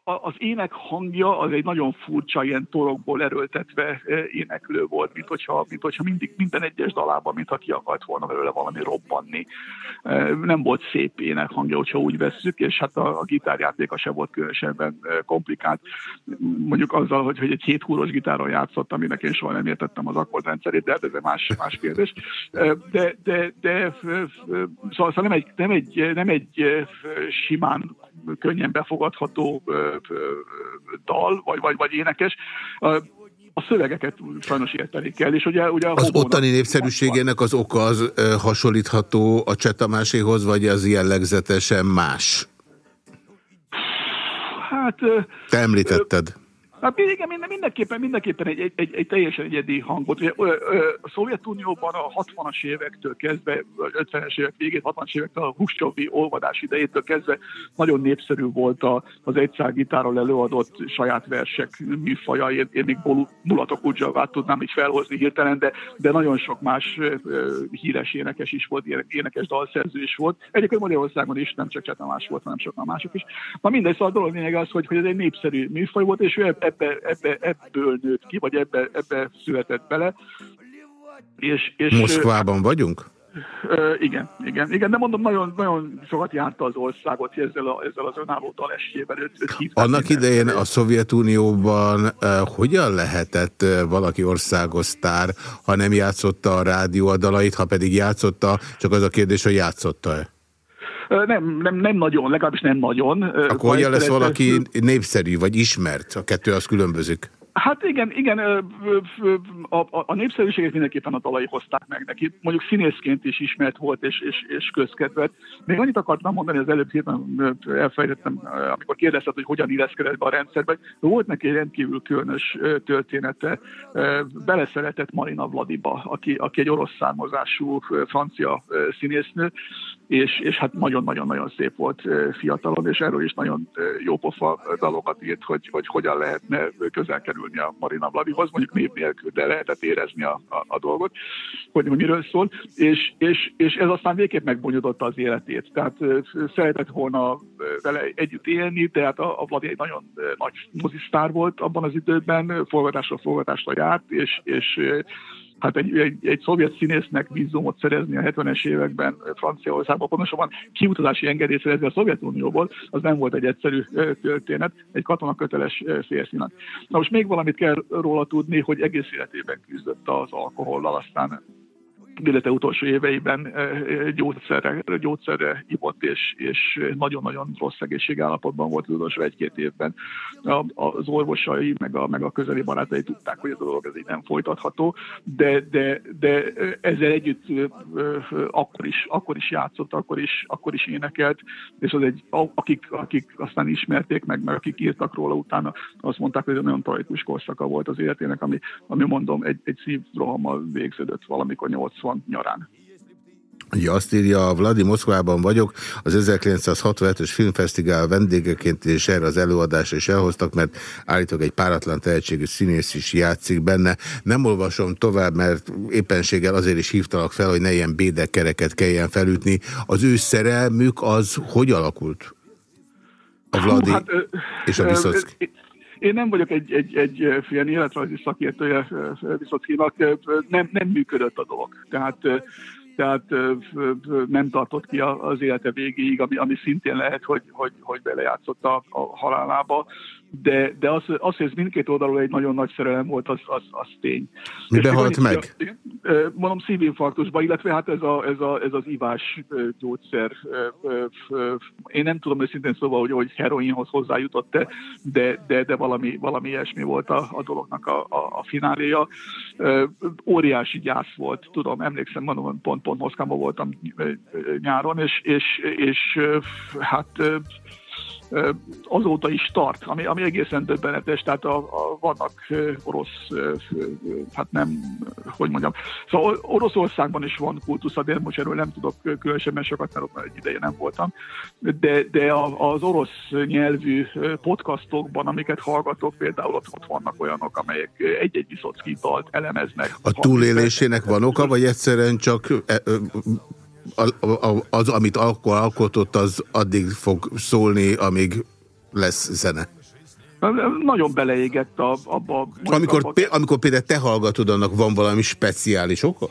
az ének hangja az egy nagyon furcsa, ilyen torokból erőltetve éneklő volt, mint hogyha, mint hogyha mindig, minden egyes dalában, mintha ki akart volna belőle valami robbanni. Nem volt szép ének hangja, hogyha úgy vesszük, és hát a, a gitárjátéka se volt különösebben komplikált. Mondjuk azzal, hogy, hogy egy hét húros gitáron játszott, aminek én soha nem értettem az akkordrendszerét, de ez egy más, más kérdés. De, de, de szóval, szóval nem, egy, nem, egy, nem egy simán könnyen befogadható dal, vagy, vagy, vagy énekes, a szövegeket sajnos érteni kell. És ugye, ugye az ottani népszerűségének az oka az hasonlítható a Csetamáséhoz, vagy az jellegzetesen más? Hát... Te említetted. Hát igen, minden, mindenképpen, mindenképpen egy, egy, egy, egy teljesen egyedi hangot. Ugye, ö, ö, a Szovjetunióban a 60-as évektől kezdve, 50-es évek végét, 60-as évektől a Huscsovi olvadás idejétől kezdve nagyon népszerű volt a, az egyszágitárral előadott saját versek műfaja. Én, én még Mulatok Udzsavát tudnám így felhozni hirtelen, de, de nagyon sok más ö, híres énekes is volt, énekes dalszerző is volt. Egyébként Magyarországon is, nem csak Csetamás volt, hanem sokan mások is. Na mindegy, szóval a dolog lényeg az, hogy, hogy ez egy népszerű műfaj volt, és ő ebbe, ebbe, ebből nőtt ki, vagy ebbe, ebbe született bele. És, és, Moszkvában vagyunk? Ö, igen, igen, igen, de mondom, nagyon, nagyon sokat járta az országot ezzel, a, ezzel az önálló dalesjével. Annak idején a Szovjetunióban uh, hogyan lehetett uh, valaki országosztár, ha nem játszotta a rádió a dalait, ha pedig játszotta, csak az a kérdés, hogy játszotta-e? Nem, nem, nem nagyon, legalábbis nem nagyon. Akkor hogyan lesz valaki népszerű, vagy ismert? A kettő az különbözik. Hát igen, igen, a, a, a népszerűséget mindenképpen a dalai hozták meg neki. Mondjuk színészként is ismert volt és, és, és közkedvelt. Még annyit akartam mondani, az előbb hirtelen elfejtettem, amikor kérdezted, hogy hogyan illeszkedett be a rendszerbe. Volt neki egy rendkívül különös története. Beleszeretett Marina Vladiba, aki, aki egy orosz származású francia színésznő, és, és hát nagyon-nagyon-nagyon szép volt fiatalon, és erről is nagyon jó pofa dalokat írt, hogy, hogy hogyan lehetne közel kerülni a Marina Vladihoz, mondjuk név nélkül, de lehetett érezni a, a, a dolgot, hogy miről szól, és, és, és ez aztán végképp megbonyolította az életét. Tehát szeretett volna vele együtt élni, tehát a, a Vladi egy nagyon nagy mozisztár volt abban az időben, forgatásra forgatásra járt, és, és hát egy, egy, egy szovjet színésznek vízumot szerezni a 70-es években Franciaországban, pontosabban kiutazási engedélyt szerezni a Szovjetunióból, az nem volt egy egyszerű történet, egy köteles férfinak. Na most még valamit kell róla tudni, hogy egész életében küzdött az alkohollal, aztán élete utolsó éveiben gyógyszerre, gyógyszerre ivott, és, és nagyon-nagyon rossz egészségállapotban volt az utolsó egy-két évben. A, az orvosai, meg a, meg a közeli barátai tudták, hogy a dolog ez így nem folytatható, de, de, de ezzel együtt akkor is, akkor is játszott, akkor is, akkor is énekelt, és az egy, akik, akik aztán ismerték meg, meg akik írtak róla utána, azt mondták, hogy ez nagyon tragikus korszaka volt az életének, ami, ami mondom, egy, egy szívrohammal végződött valamikor 8 1980 nyarán. Ugye azt írja, Vladi Moszkvában vagyok, az 1965-ös filmfesztivál vendégeként és erre az előadásra is elhoztak, mert állítólag egy páratlan tehetségű színész is játszik benne. Nem olvasom tovább, mert éppenséggel azért is hívtalak fel, hogy ne ilyen bédekereket kelljen felütni. Az ő szerelmük az hogy alakult? A Vladi Hú, hát, és a Viszocki. Én nem vagyok egy, egy, egy ilyen életrajzi szakértője Viszockinak, nem, nem működött a dolog. Tehát tehát nem tartott ki az élete végéig, ami, ami szintén lehet, hogy, hogy, hogy belejátszott a, a halálába de, de az, az, hogy ez mindkét oldalról egy nagyon nagy szerelem volt, az, az, az tény. Miben halt meg? Mondom szívinfarktusba, illetve hát ez, a, ez, a, ez az ivás gyógyszer. Én nem tudom őszintén szóval, hogy, hogy heroinhoz hozzájutott-e, de, de, de valami, valami ilyesmi volt a, a dolognak a, a, a fináléja. Óriási gyász volt, tudom, emlékszem, mondom, pont, pont Moszkvában voltam nyáron, és, és, és hát azóta is tart, ami, ami egészen döbbenetes, tehát a, a, vannak orosz, hát nem, hogy mondjam, szóval Oroszországban is van kultusza, de most erről nem tudok különösebben sokat, mert egy ideje nem voltam, de, de az orosz nyelvű podcastokban, amiket hallgatok, például ott, ott vannak olyanok, amelyek egy-egy Viszocki elemeznek. A túlélésének van oka, vagy egyszerűen csak az, amit akkor alkotott, az addig fog szólni, amíg lesz zene. Nagyon beleégett a, abba. Amikor, abba. amikor például te hallgatod, annak van valami speciális oka?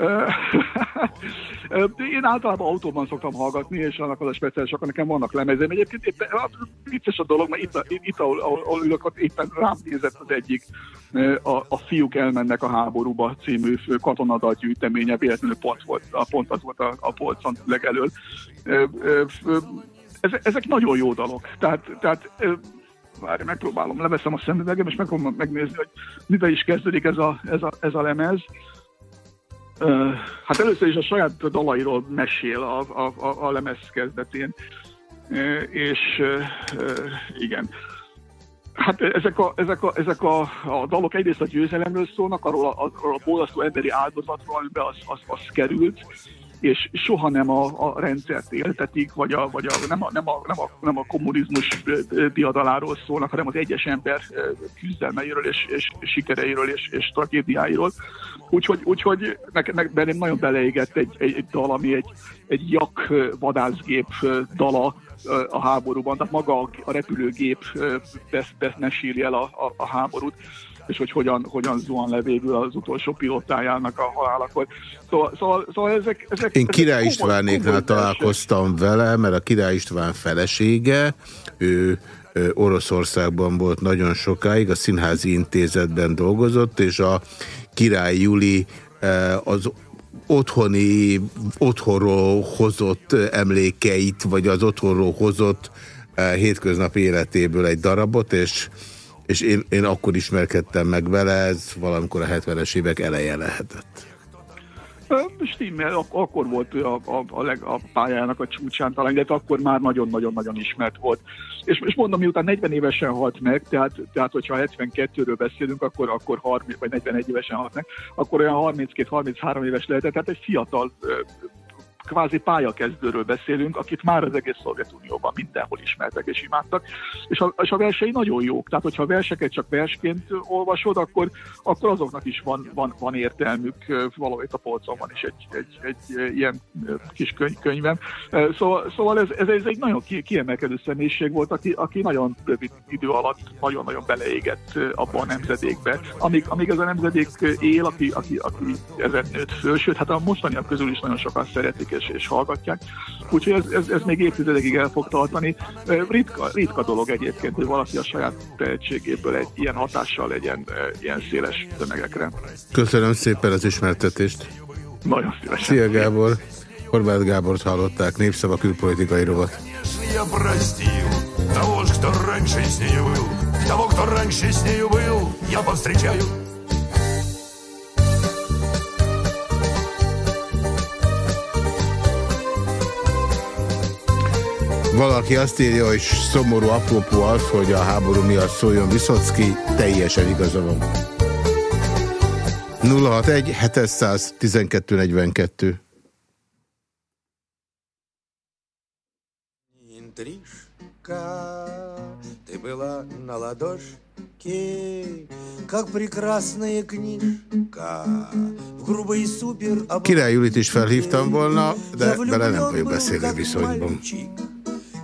Én általában autóban szoktam hallgatni, és annak az a speciális, akkor nekem vannak lemezem. Egyébként éppen, hát, vicces a dolog, mert itt, itt ahol, ahol, ülök, ott éppen rám nézett az egyik a, a Fiúk elmennek a háborúba című katonadat gyűjteménye, véletlenül pont, volt, pont az volt a, a polcon legelől. Ezek nagyon jó dalok. Tehát, tehát várj, megpróbálom, leveszem a szemüvegem, és megpróbálom megnézni, hogy mivel is kezdődik ez a, ez a, ez a lemez. Hát először is a saját dalairól mesél a, a, a, a lemez kezdetén, és igen. Hát ezek a, ezek a, ezek a, a dalok egyrészt a győzelemről szólnak, arról a, arról a emberi áldozatról, amiben az, az, az került, és soha nem a, a rendszert éltetik, vagy, a, vagy a, nem, a, nem, a, nem, a, nem a kommunizmus diadaláról szólnak, hanem az egyes ember küzdelmeiről, és, és sikereiről, és, és tragédiáiról. Úgyhogy, úgyhogy nekem ne, bennem nagyon beleégett egy, egy, egy dal, ami egy, egy jak vadászgép dala, a háborúban, tehát maga a repülőgép mesíli el a, a, a háborút és hogy hogyan, hogyan zuhan le végül az utolsó pilotájának a halálakor. Szóval, szóval, szóval ezek, ezek... Én Király Istvánéknál találkoztam vele, mert a Király István felesége, ő Oroszországban volt nagyon sokáig, a Színházi Intézetben dolgozott, és a Király Juli az otthoni, otthonról hozott emlékeit, vagy az otthonról hozott hétköznapi életéből egy darabot, és és én, én akkor ismerkedtem meg vele, ez valamikor a 70-es évek eleje lehetett. Stimmel, ak akkor volt a, a, a, leg, a pályának a csúcsán talán, de akkor már nagyon-nagyon-nagyon ismert volt. És, és mondom, miután 40 évesen halt meg, tehát, tehát hogyha 72-ről beszélünk, akkor, akkor 30, vagy 41 évesen halt meg, akkor olyan 32-33 éves lehetett, tehát egy fiatal kvázi pályakezdőről beszélünk, akit már az egész Szovjetunióban mindenhol ismertek és imádtak, és a, és a versei nagyon jók, tehát hogyha verseket csak versként olvasod, akkor, akkor azoknak is van, van, van értelmük, valahogy a polcon van is egy, egy, egy ilyen kis könyv, könyvem. Szóval, szóval ez, ez, ez egy nagyon kiemelkedő személyiség volt, aki, aki nagyon rövid idő alatt nagyon-nagyon beleégett abban a nemzedékbe. Amíg, amíg ez a nemzedék él, aki, aki, aki ezen nőtt föl, sőt, hát a mostaniak közül is nagyon sokan szeretik és, és hallgatják. Úgyhogy ez, ez, ez még évtizedekig el fog tartani. Ritka, ritka dolog egyébként, hogy valaki a saját tehetségéből egy ilyen hatással legyen ilyen széles tömegekre. Köszönöm szépen az ismertetést. Nagyon szívesen. Szia Gábor. Horváth Gábort hallották, Népszava külpolitikai rovat. Того, кто раньше с нею был, того, кто раньше с нею был, я повстречаю Valaki azt írja, hogy szomorú apropó az, hogy a háború miatt szóljon Viszocki, teljesen igaza van. 061 712 42 ты была на ладошке, как прекрасная книжка, в грубой супер... Király Julit is felhívtam volna, de vele nem vagyok beszélő viszonyban.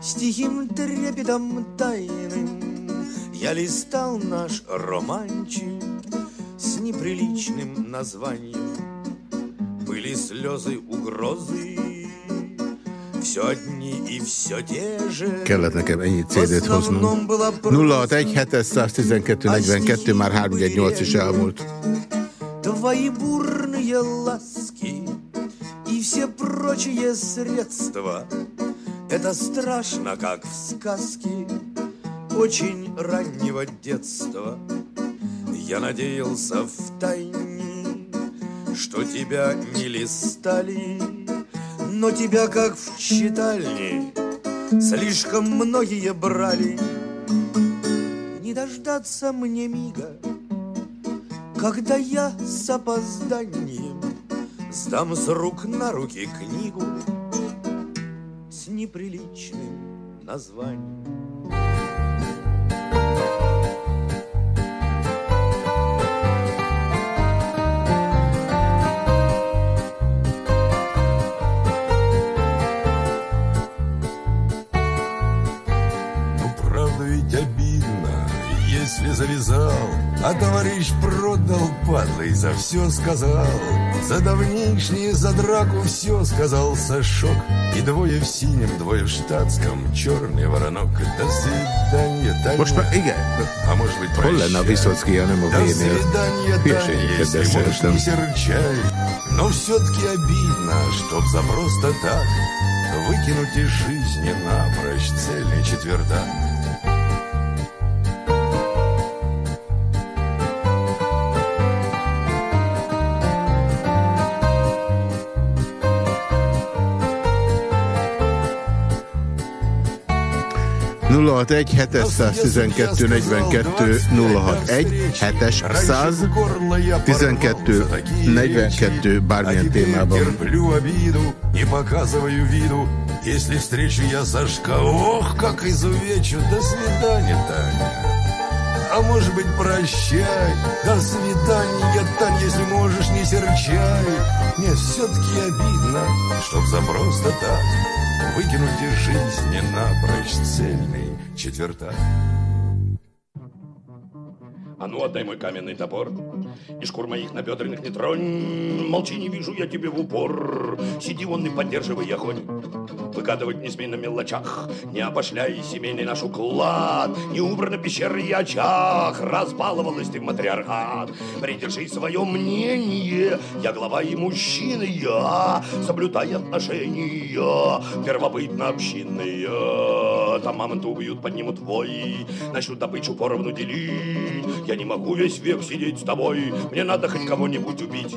С тихим трепетом тайным Я листал наш романчик С неприличным названием Были слезы угрозы Все одни и все те же Kellett nekem ennyi CD-t hoznom. 061 712 42, már 318 is elmúlt. Твои бурные ласки И все прочие средства Это страшно, как в сказке Очень раннего детства. Я надеялся в тайне Что тебя не листали Но тебя, как в читальне Слишком многие брали. Не дождаться мне мига Когда я с опозданием Сдам с рук на руки книгу неприличным названием. Если завязал, а товарищ продал, падла, и за все сказал. За давнейшнее, за драку все сказал Сашок. И двое в синем, двое в штатском, черный воронок. До свидания, Таня. Most már igen. А может быть, Hol lenne a Viszocki, ha nem a До свидания, Таня, если можешь, не серчай. Но все-таки обидно, чтоб за просто так Выкинуть из жизни напрочь цельный четвертак. 061 712 42 061 700 12 42 bármilyen témában. Не показываю виду, если встречу я Сашка, ох, как изувечу. До свидания, Таня. А может быть, прощай. До свидания, Таня, если можешь, не серчай. Мне все-таки обидно, чтоб за просто так Выкинуть из жизни напрочь цельный четвертак. А ну, отдай мой каменный топор. И шкур моих набедренных не тронь. Молчи, не вижу я тебе в упор. Сиди вон и поддерживай огонь. Выкатывать не смей на мелочах, Не опошляй семейный наш уклад, Не убрано пещеры и очаг, Разбаловалась ты в матриархат. Придержи свое мнение, Я глава и мужчина, я Соблюдай отношения Первобытно-общинные. Там мамонты убьют, поднимут твой, Начнут добычу поровну делить. Я не могу весь век сидеть с тобой, Мне надо хоть кого-нибудь убить.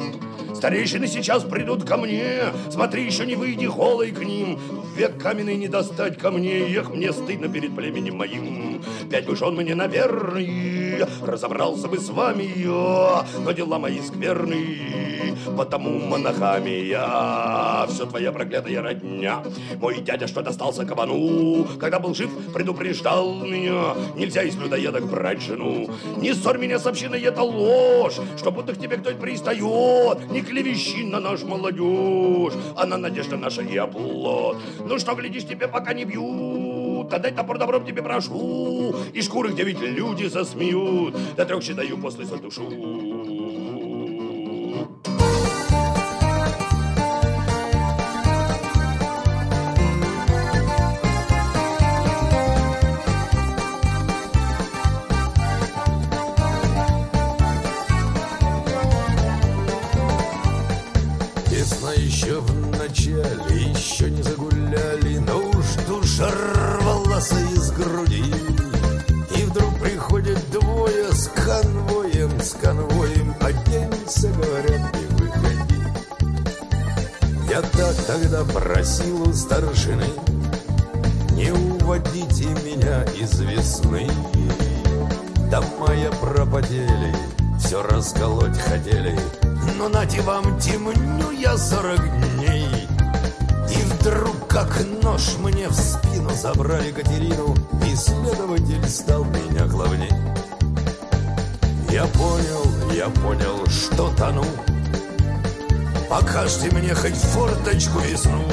Старейшины сейчас придут ко мне, Смотри, еще не выйди холой к ним, век каменный не достать ко мне, эх, мне стыдно перед племенем моим. Пять бы жен мне, наверное, разобрался бы с вами я, но дела мои скверные, потому монахами я. Все твоя проклятая родня. Мой дядя, что достался кабану, когда был жив, предупреждал меня, нельзя из людоедок брать жену. Не ссорь меня с общиной, это ложь, что будто к тебе кто-то пристает, не клевещи на наш молодежь, а на надежда наша и оплот. Ну что, глядишь, тебе пока не бьют, отдай топор добром тебе прошу, и шкуры, где ведь люди засмеют, до трех считаю после задушу. Тогда просил у старшины Не уводите меня из весны Дома я пропадели, все расколоть хотели. Но нате вам темню я сорок дней И вдруг как нож мне в спину забрали Катерину И следователь стал меня главней Я понял, я понял, что тону. Покажите мне хоть форточку весну.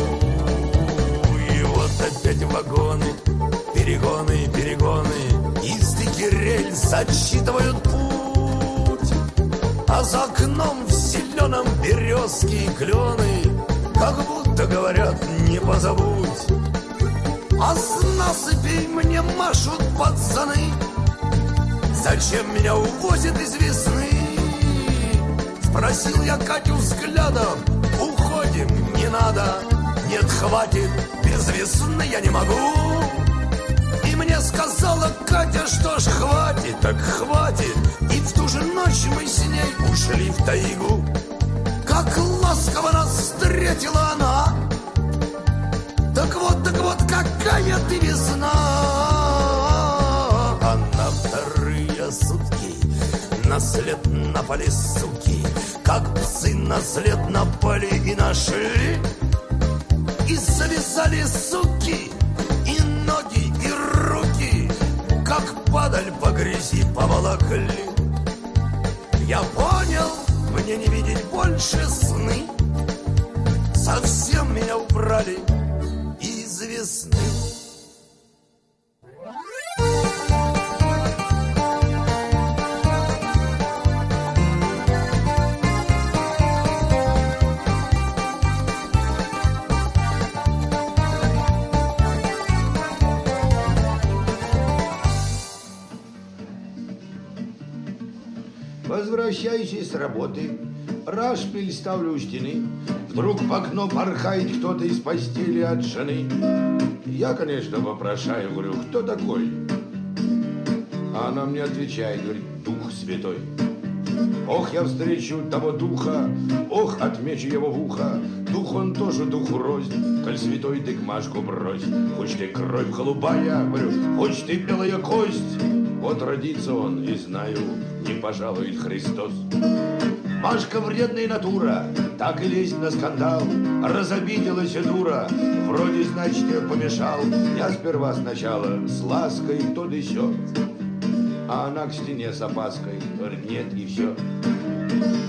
И вот опять вагоны, перегоны, перегоны. И стыки рельс отсчитывают путь. А за окном в зеленом березки и клены. Как будто говорят, не позабудь. А с насыпей мне машут пацаны Зачем меня увозят из весны? Спросил я Катю взглядом. Уходим, не надо. Нет, хватит, без весны я не могу. И мне сказала Катя, что ж хватит Так хватит. И в ту же ночь мы с ней ушли в тайгу. Как ласково нас встретила она. Так вот, так вот, какая ты весна Наслед напали суки как псы на след напали и нашли. И завязали суки И ноги, и руки Как падаль по грязи поволокли. Я понял, мне не видеть больше сны. Совсем меня убрали с работы, рашпиль ставлю у стены, Вдруг в окно порхает кто-то из постели от жены. Я, конечно, вопрошаю, говорю, кто такой? А она мне отвечает, говорит, Дух Святой. Ох, я встречу того духа, ох, отмечу его в ухо, дух он тоже дух рознь, коль святой ты гмашку брось. Хоть ты кровь голубая, говорю, хоть ты белая кость, вот родится он, и знаю, не пожалует Христос. Машка вредная натура, так и лезть на скандал. Разобиделась дура, вроде, значит, я помешал. Я сперва сначала с лаской то да сё, а она к стене с опаской, нет, и все.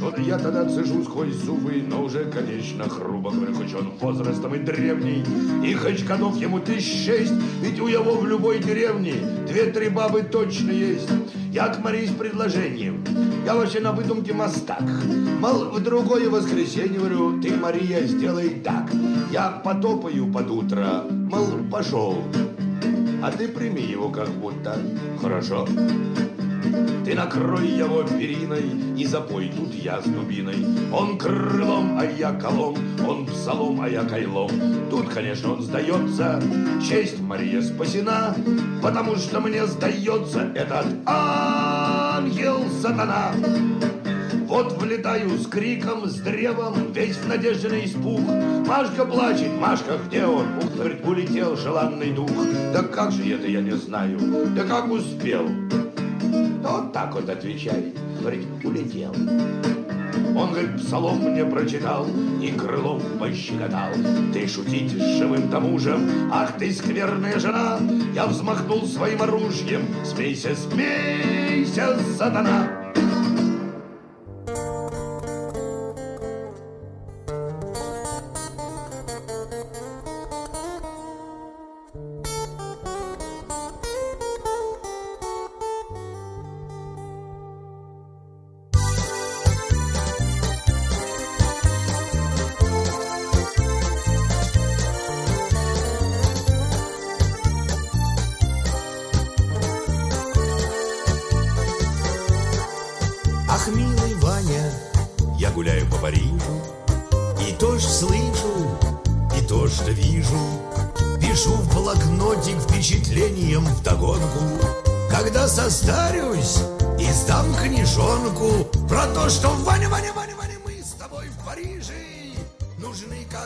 Вот я тогда цежу сквозь зубы, но уже, конечно, хрупок, хоть он возрастом и древний, и хоть годов ему тысяч шесть, ведь у его в любой деревне две-три бабы точно есть. Я к Марии с предложением, я вообще на выдумке мастак. Мол, в другое воскресенье, говорю, ты, Мария, сделай так. Я потопаю под утро, мол, пошел. А ты прими его как будто. Хорошо. Ты накрой его периной и запой, тут я с дубиной. Он крылом, а я колом, он псалом, а я кайлом. Тут, конечно, он сдается, честь Мария спасена, потому что мне сдается этот ангел сатана. Вот влетаю с криком, с древом, весь в надежде на испуг. Машка плачет, Машка, где он? Ух, говорит, улетел желанный дух. Да как же это, я не знаю, да как успел? Вот так вот отвечай, говорит, улетел. Он, говорит, псалом мне прочитал и крылом пощекотал. Ты шутить с живым-то мужем, ах ты скверная жена! Я взмахнул своим оружием, смейся, смейся, сатана!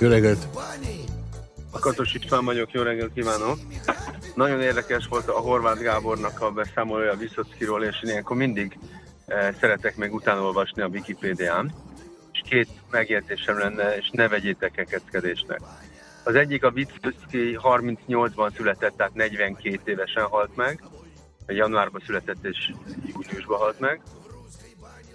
Jó reggelt! Katos István vagyok, jó reggelt kívánok! Nagyon érdekes volt a Horváth Gábornak a beszámolója Viszockiról, és én ilyenkor mindig eh, szeretek még utánolvasni a Wikipédián. És két megjegyzésem lenne, és ne vegyétek ekeckedésnek. Az egyik a Viszocki 38-ban született, tehát 42 évesen halt meg. Januárban született és júliusban halt meg.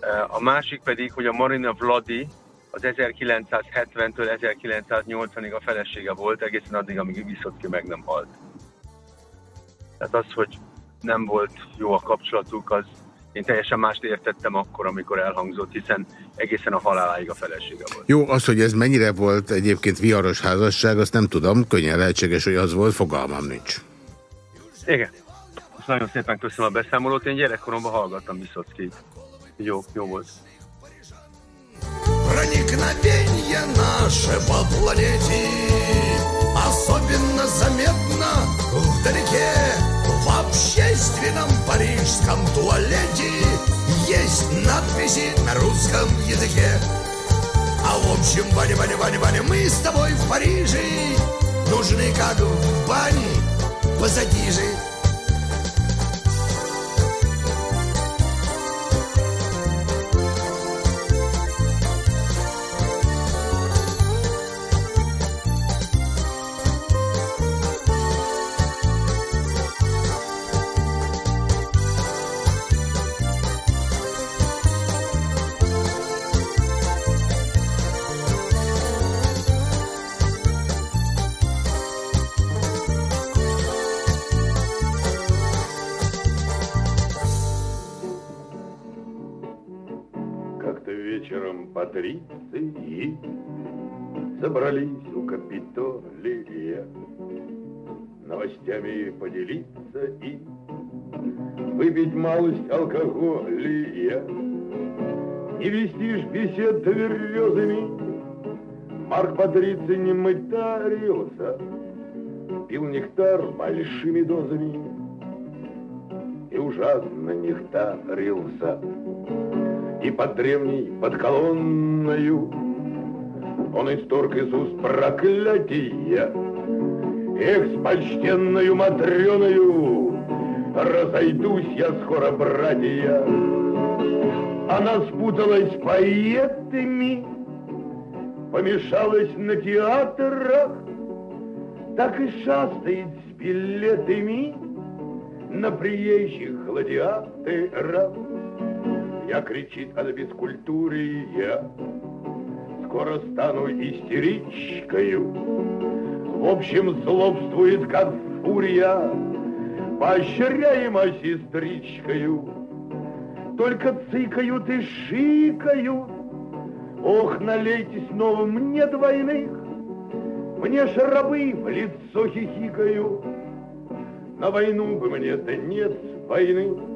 Eh, A másik pedig, hogy a Marina Vladi az 1970-től 1980-ig a felesége volt, egészen addig, amíg Viszocki meg nem halt. Tehát az, hogy nem volt jó a kapcsolatuk, az én teljesen mást értettem akkor, amikor elhangzott, hiszen egészen a haláláig a felesége volt. Jó, az, hogy ez mennyire volt egyébként viharos házasság, azt nem tudom, könnyen lehetséges, hogy az volt, fogalmam nincs. Igen. És nagyon szépen köszönöm a beszámolót, én gyerekkoromban hallgattam Viszockit. Jó, jó volt. Проникновение наше по планете Особенно заметно вдалеке. В общественном парижском туалете Есть надписи на русском языке. А в общем, Ваня, Ваня, Ваня, Ваня Мы с тобой в Париже. Нужны как в бане Пассатижи Как-то вечером патриции собрались у Капитолия новостями поделиться и выпить малость алкоголя. Не вести ж бесед тверезами, Марк Патриций не мытарился, пил нектар большими дозами и ужасно нектарился. И под древней, под колонною он исторг из уст проклятия. Эх, с почтенною матреною разойдусь я скоро, братья. Она спуталась поэтами, помешалась на театрах, так и шастает с билетами на приезжих гладиаторах. Я кричит от бескультуры, я скоро стану истеричкою. В общем, злобствует, как фурия, поощряема сестричкою. Только цыкают и шикают, ох, налейтесь новым мне двойных, мне шарабы в лицо хихикают, на войну бы мне, да нет войны.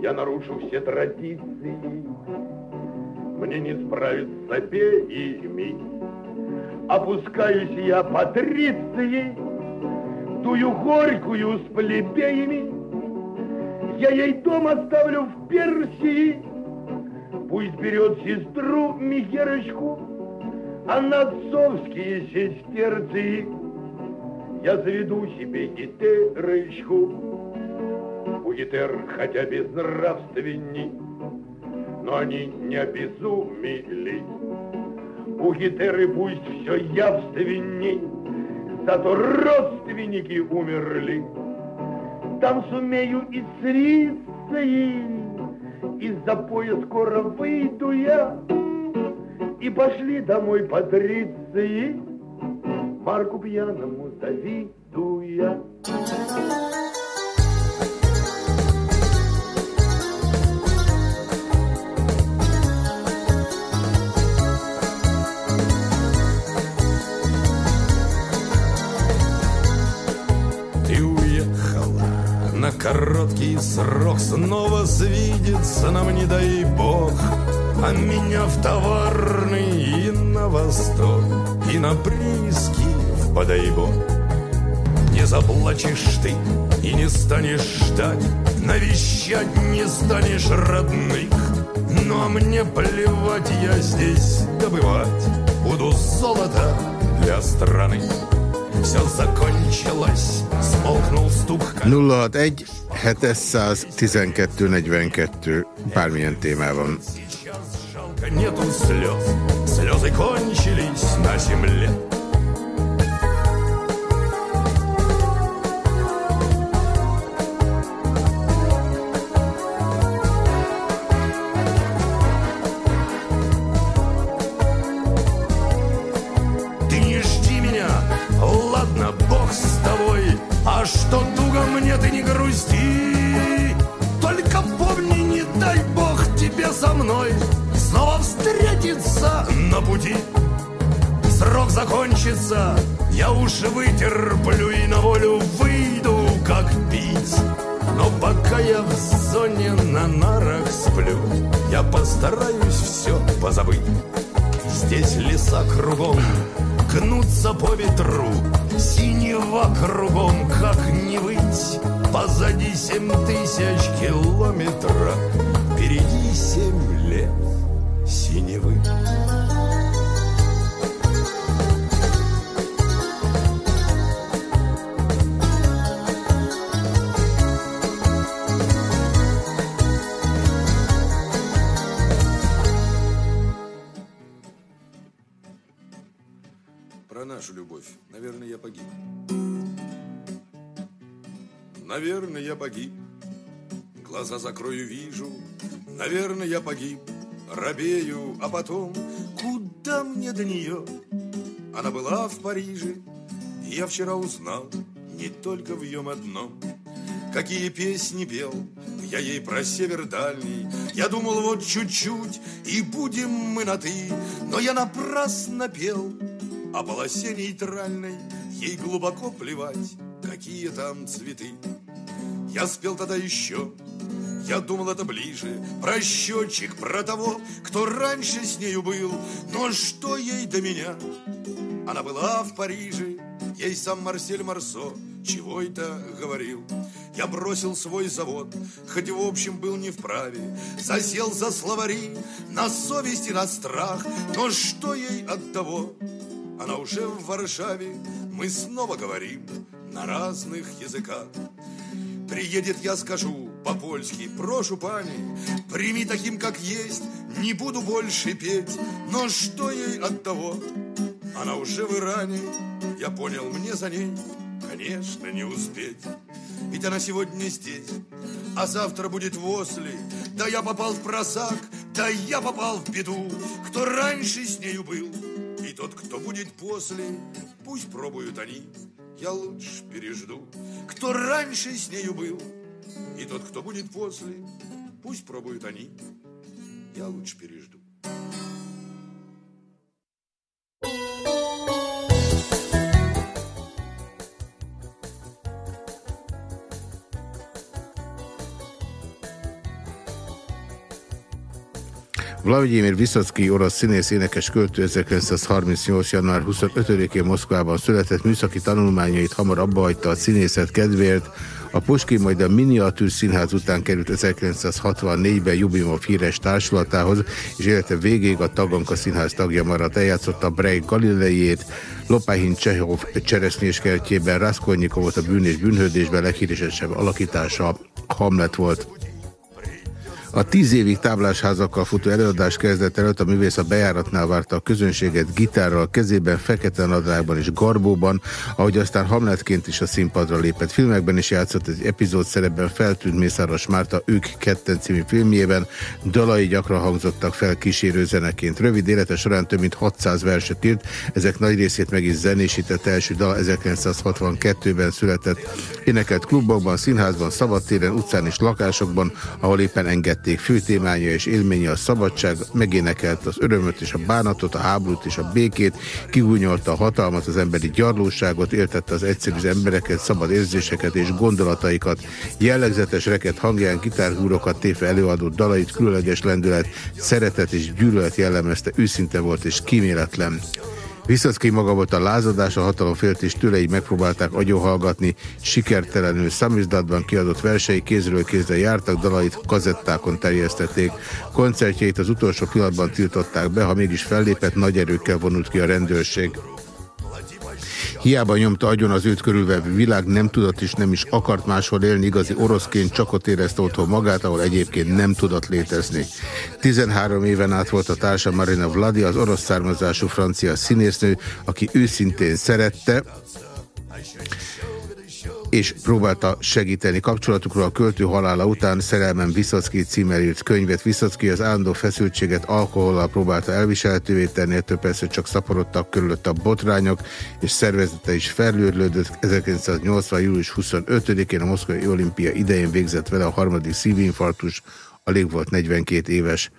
Я нарушу все традиции, мне не справиться пеями. Опускаюсь я патрицией, Тую горькую с плебеями. Я ей дом оставлю в Персии, Пусть берет сестру Михерочку, А на отцовские сестерцы Я заведу себе гитерочку. У гитер хотя безнравственней, но они не обезумели. У гитеры пусть все явственней, зато родственники умерли. Там сумею и с из-за поя скоро выйду я, и пошли домой патриции, Марку пьяному завидуя. Короткий срок Снова свидится нам, не дай бог А меня в товарный и на восток И на прииски в подойбок Не заплачешь ты и не станешь ждать Навещать не станешь родных. Ну а мне плевать, я здесь добывать Буду золото для страны все закончилось, смолкнул стук. 061 712 42 bármilyen témában. Нету слез, слезы кончились на земле. Закончится, я уж вытерплю и на волю выйду, как пить. Но пока я в зоне на нарах сплю, я постараюсь все позабыть. Здесь леса кругом, гнутся по ветру, синева кругом, как не быть. Позади семь тысяч километров, впереди семь лет синевы. Наверное, я погиб. Глаза закрою, вижу. Наверное, я погиб. Робею, а потом куда мне до нее? Она была в Париже, я вчера узнал не только в нем одно. Какие песни пел я ей про север дальний. Я думал, вот чуть-чуть, и будем мы на «ты», но я напрасно пел. О полосе нейтральной ей глубоко плевать, какие там цветы. Я спел тогда еще, я думал, это ближе Про счетчик, про того, кто раньше с нею был Но что ей до меня? Она была в Париже Ей сам Марсель Марсо чего это говорил. Я бросил свой завод, хоть в общем был не вправе, Засел за словари, на совесть и на страх, Но что ей от того? Она уже в Варшаве, мы снова говорим на разных языках. Приедет, я скажу по-польски, прошу, пани, прими таким, как есть, не буду больше петь, но что ей от того? Она уже в Иране, я понял, мне за ней, конечно, не успеть. Ведь она сегодня здесь, а завтра будет в Осле. Да я попал в просак, да я попал в беду. Кто раньше с нею был, и тот, кто будет после, пусть пробуют они, я лучше пережду. Кто раньше с нею был, и тот, кто будет после, пусть пробуют они, я лучше пережду. Vladimir Viszocki, orosz színész, énekes költő 1938. január 25-én Moszkvában született műszaki tanulmányait hamar abbahagyta a színészet kedvéért. a Puski majd a Miniatűr Színház után került 1964-ben Jubimov híres társulatához, és élete végéig a Taganka Színház tagja maradt. Eljátszotta Brej Galileiét, Lopáhin Csehov cseresznyéskertjében, Raskolnikovot a bűn és bűnhődésben leghíresebb alakítása Hamlet volt. A tíz évig táblásházakkal futó előadás kezdet előtt a művész a bejáratnál várta a közönséget gitárral, kezében, fekete nadrágban és garbóban, ahogy aztán Hamletként is a színpadra lépett. Filmekben is játszott egy epizód szerepben feltűnt Mészáros Márta Ők ketten című filmjében. Dalai gyakran hangzottak fel kísérő zeneként. Rövid élete során több mint 600 verset írt, ezek nagy részét meg is zenésített első dal 1962-ben született. Énekelt klubokban, színházban, szabadtéren, utcán és lakásokban, ahol éppen engedték tették fő témája és élménye a szabadság, megénekelt az örömöt és a bánatot, a háborút és a békét, kigúnyolta a hatalmat, az emberi gyarlóságot, éltette az egyszerű embereket, szabad érzéseket és gondolataikat, jellegzetes reket hangján gitárhúrokat téve előadott dalait, különleges lendület, szeretet és gyűlölet jellemezte, őszinte volt és kíméletlen. Viszocki maga volt a lázadás, a hatalom félt és tőle így megpróbálták agyonhallgatni, sikertelenül szamizdatban kiadott versei kézről kézre jártak, dalait kazettákon terjesztették. Koncertjeit az utolsó pillanatban tiltották be, ha mégis fellépett, nagy erőkkel vonult ki a rendőrség. Hiába nyomta agyon az őt körülvevő világ, nem tudott és nem is akart máshol élni, igazi oroszként csak ott érezte otthon magát, ahol egyébként nem tudott létezni. 13 éven át volt a társa Marina Vladi, az orosz származású francia színésznő, aki őszintén szerette, és próbálta segíteni kapcsolatukról a költő halála után szerelmen Viszocki címmel könyvet. Viszocki az állandó feszültséget alkohollal próbálta elviselhetővé tenni, ettől persze csak szaporodtak körülött a botrányok, és szervezete is felőrlődött. 1980. július 25-én a Moszkvai Olimpia idején végzett vele a harmadik szívinfarktus, alig volt 42 éves.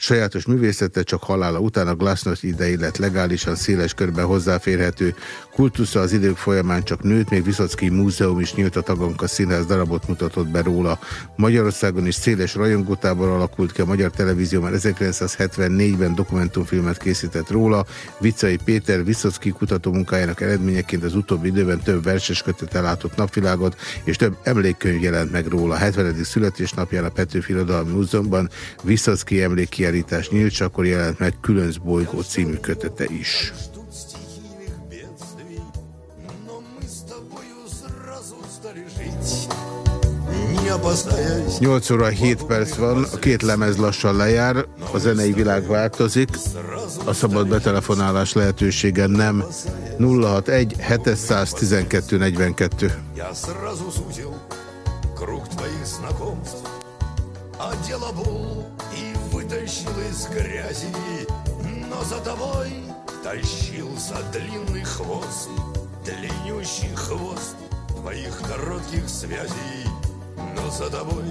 Sajátos művészete csak halála után a Glasnost idei lett legálisan széles körben hozzáférhető. Kultusza az idők folyamán csak nőtt, még Viszocki Múzeum is nyílt a Taganka Színház darabot mutatott be róla. Magyarországon is széles rajongótábor alakult ki, a Magyar Televízió már 1974-ben dokumentumfilmet készített róla. Vicai Péter Viszocki kutatómunkájának eredményeként az utóbbi időben több verses kötet ellátott napvilágot, és több emlékkönyv jelent meg róla. 70. születésnapján a Petőfi Irodalmi Múzeumban Viszocki emlékkiállítás nyílt, és akkor jelent meg Különc bolygó című kötete is. 8 óra 7 perc van, a két lemez lassan lejár, a zenei világ változik, a szabad betelefonálás lehetősége nem 061 712 42. А дело был и вытащил из грязи, но за тобой тащился длинный хвост, длиннющий хвост твоих коротких связей. Но за тобой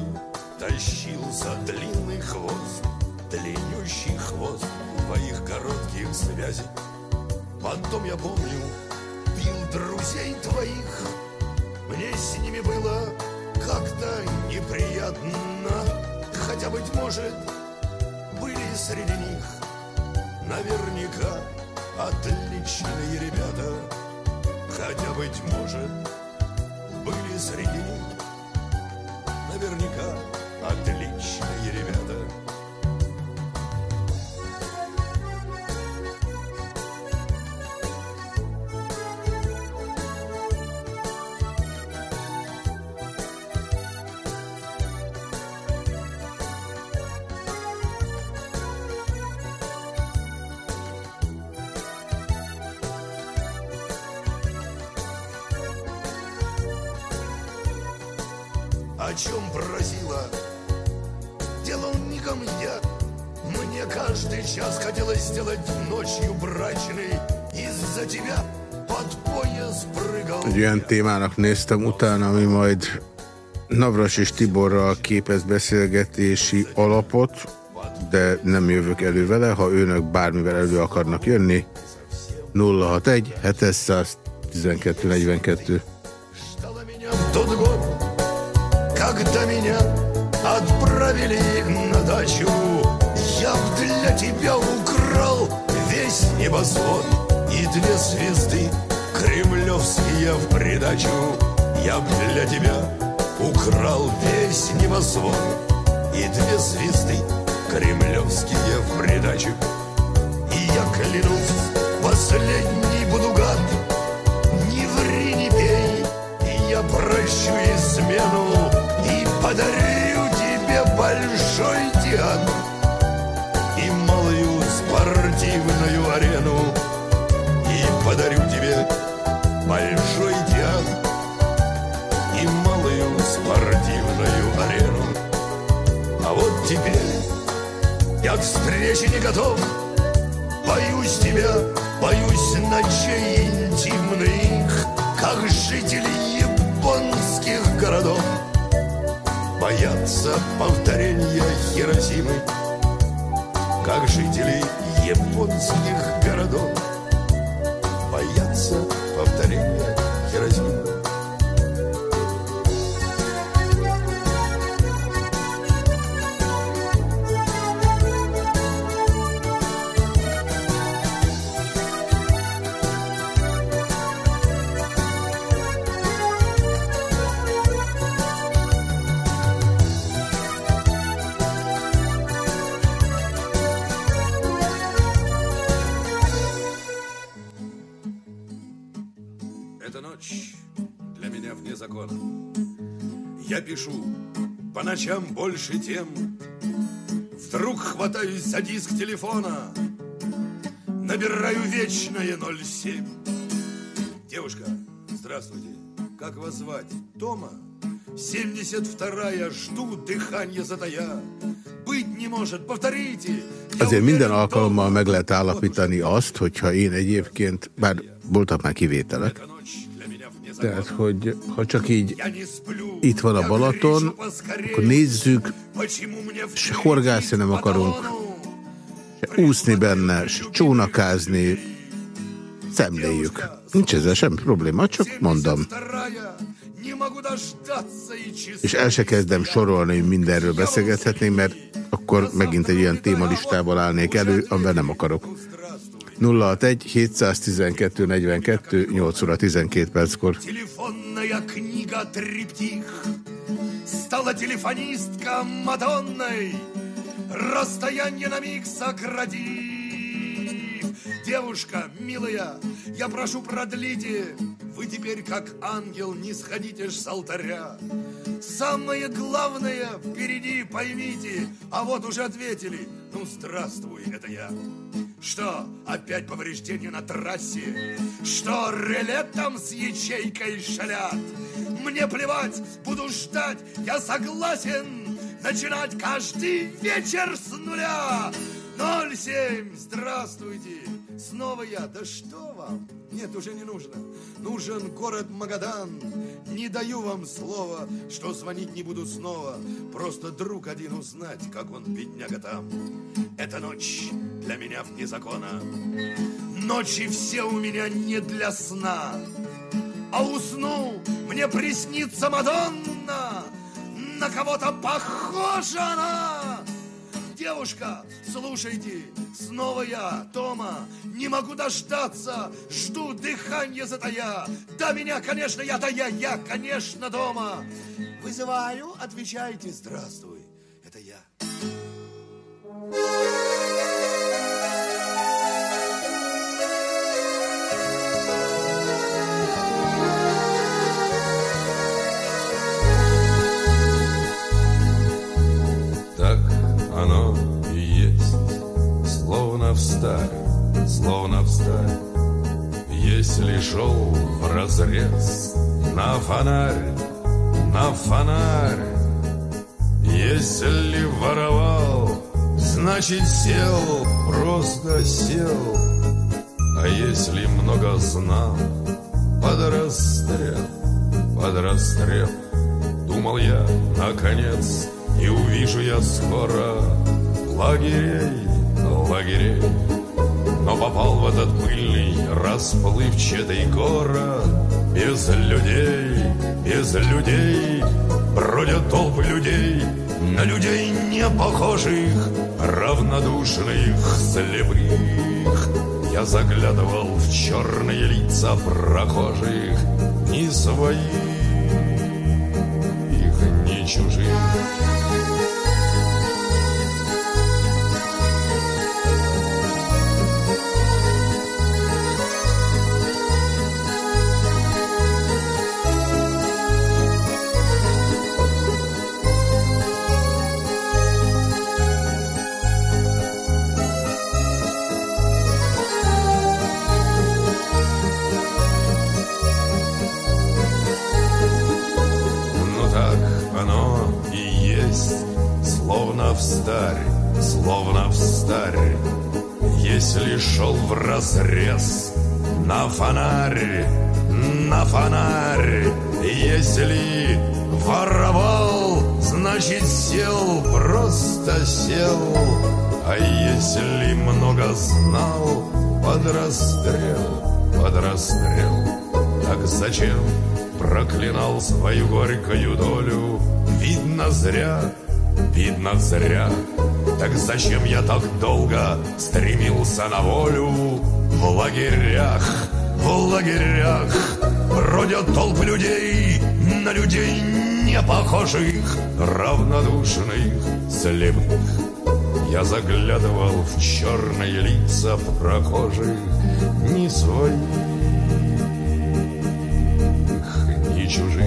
тащился длинный хвост, длиннющий хвост твоих коротких связей. Потом я помню, бил друзей твоих, мне с ними было как-то неприятно, хотя, быть может, были среди них. Наверняка отличные ребята, хотя, быть может, И среди них. Наверняка отличные ребята. О чем просила, делал не ко мне. Мне каждый час хотелось сделать ночью брачной. Из-за тебя под пояс прыгал. Egy olyan témának néztem utána, ami majd Navras és Tiborral képez beszélgetési alapot, de nem jövök elő vele, ha őnök bármivel elő akarnak jönni. 061 712 42 Когда меня отправили на дачу. Я б для тебя украл весь небосвод и две звезды кремлевские в придачу. Я б для тебя украл весь небосвод и две звезды кремлевские в придачу. И я клянусь, последний буду гад, не ври, не пей, и я прощу измену подарю тебе большой театр и малую спортивную арену. И подарю тебе большой театр и малую спортивную арену. А вот теперь я к встрече не готов, Боюсь тебя, боюсь ночей интимных, Как жители Боятся повторения Хиросимы, Как жители японских городов Боятся ночам больше тем. Вдруг хватаюсь за диск телефона. Набираю вечное 07. Девушка, здравствуйте. Как вас звать? Тома? 72-я, жду дыхание затая. Быть не может, повторите. Azért minden alkalommal meg lehet állapítani azt, hogyha én egyébként, bár voltak már kivételek, Tehát, hogy ha csak így itt van a Balaton, akkor nézzük, és horgászni nem akarunk, se úszni benne, se csónakázni, szemléljük. Nincs ezzel semmi probléma, csak mondom. És el se kezdem sorolni, hogy mindenről beszélgethetnénk, mert akkor megint egy ilyen témalistával állnék elő, amivel nem akarok. 061 712 42 8 óra 12 perckor. Телефонная книга «Триптих» Стала телефонистка Мадонной Расстояние на миг сократив Девушка, милая, я прошу продлите Вы теперь как ангел не сходите ж с алтаря. Самое главное впереди поймите А вот уже ответили. Ну здравствуй, это я. Что, опять повреждения на трассе? Что, реле там с ячейкой шалят? Мне плевать, буду ждать, я согласен Начинать каждый вечер с нуля. 07, здравствуйте, снова я. Да что вам? Нет, уже не нужно. Нужен город Магадан. Не даю вам слова, что звонить не буду снова. Просто друг один узнать, как он, бедняга, там. Эта ночь для меня вне закона. Ночи все у меня не для сна. А усну, мне приснится Мадонна. На кого-то похожа она Девушка, слушайте, снова я, Тома, не могу дождаться, жду дыхание затая. Да меня, конечно, я-то я, я, конечно, дома. Вызываю, отвечайте, здравствуй, это я. Так всталь, словно всталь. Если шел в разрез на фонарь, на фонарь, если воровал, значит сел, просто сел. А если много знал, под расстрел, под расстрел. Думал я, наконец, не увижу я скоро лагерей, лагерей. Но попал в этот пыльный, расплывчатый город Без людей, без людей Бродят толпы людей На людей не похожих Равнодушных, слепых Я заглядывал в черные лица прохожих Ни своих, ни чужих фонарь, на фонарь, если воровал, значит сел, просто сел. А если много знал, под расстрел, под расстрел. Так зачем проклинал свою горькую долю? Видно зря, видно зря. Так зачем я так долго стремился на волю? В лагерях, в лагерях бродят толпы людей, на людей не похожих, равнодушных, слепых. Я заглядывал в черные лица прохожих, ни своих, ни чужих.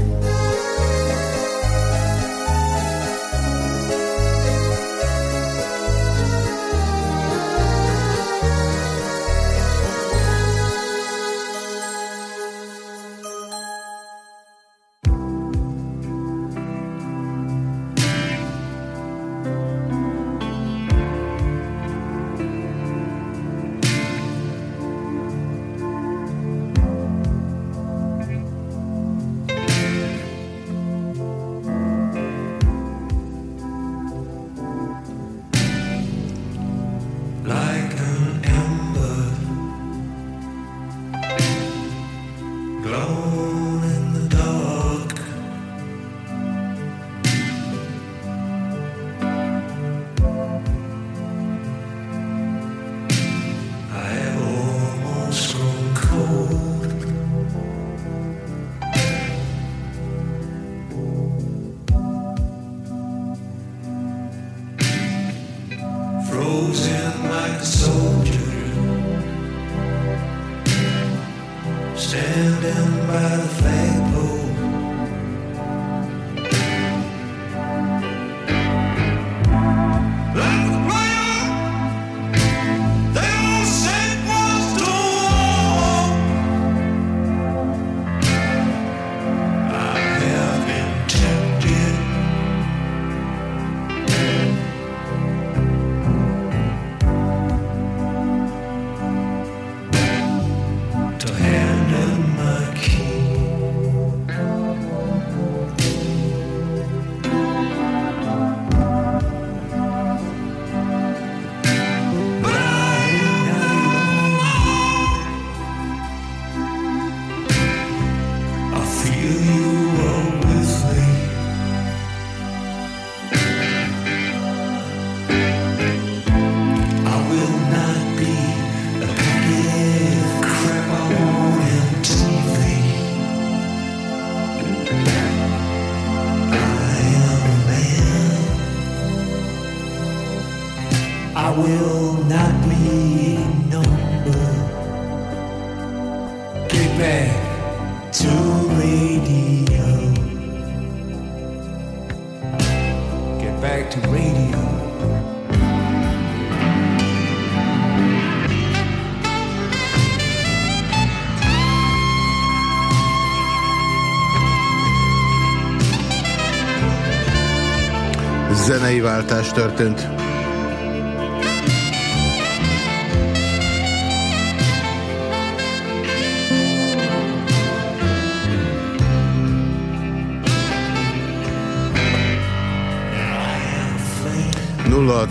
Zenei váltás történt.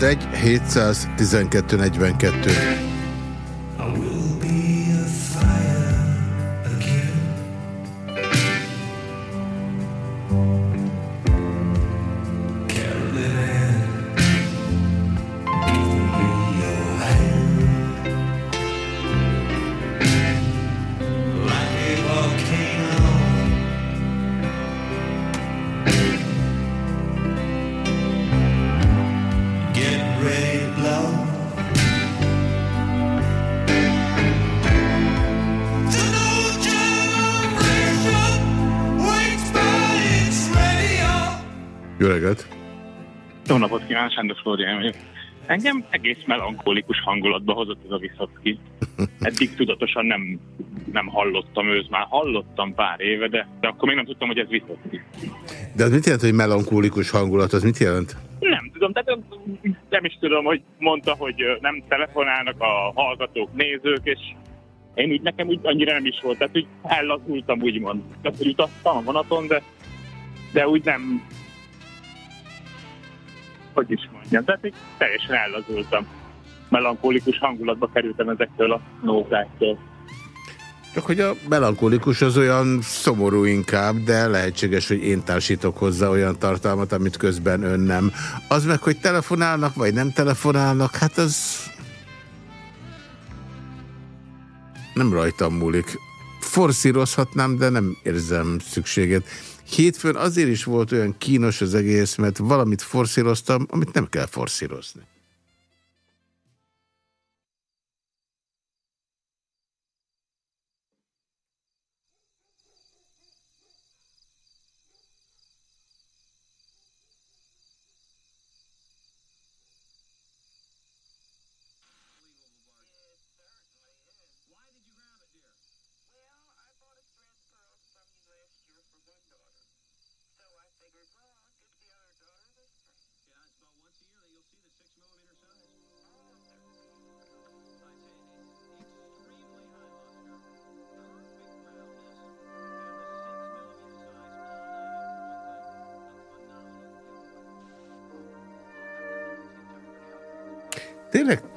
Egy 712 42. Sándor Flórián vagyok. Engem egész melankolikus hangulatba hozott ez a Viszocki. Eddig tudatosan nem, nem hallottam őt, már hallottam pár éve, de, de akkor még nem tudtam, hogy ez Viszocki. De az mit jelent, hogy melankolikus hangulat? Az mit jelent? Nem tudom, tehát nem is tudom, hogy mondta, hogy nem telefonálnak a hallgatók, nézők, és én úgy, nekem úgy annyira nem is volt, tehát úgy ellazultam úgymond. Tehát, hogy utaztam a vonaton, de, de úgy nem, hogy is mondjam, tehát így teljesen ellazultam. Melankolikus hangulatba kerültem ezektől a nótáktól. Csak hogy a melankolikus az olyan szomorú inkább, de lehetséges, hogy én társítok hozzá olyan tartalmat, amit közben ön nem. Az meg, hogy telefonálnak, vagy nem telefonálnak, hát az nem rajtam múlik. Forszírozhatnám, de nem érzem szükséget. Hétfőn azért is volt olyan kínos az egész, mert valamit forszíroztam, amit nem kell forszírozni.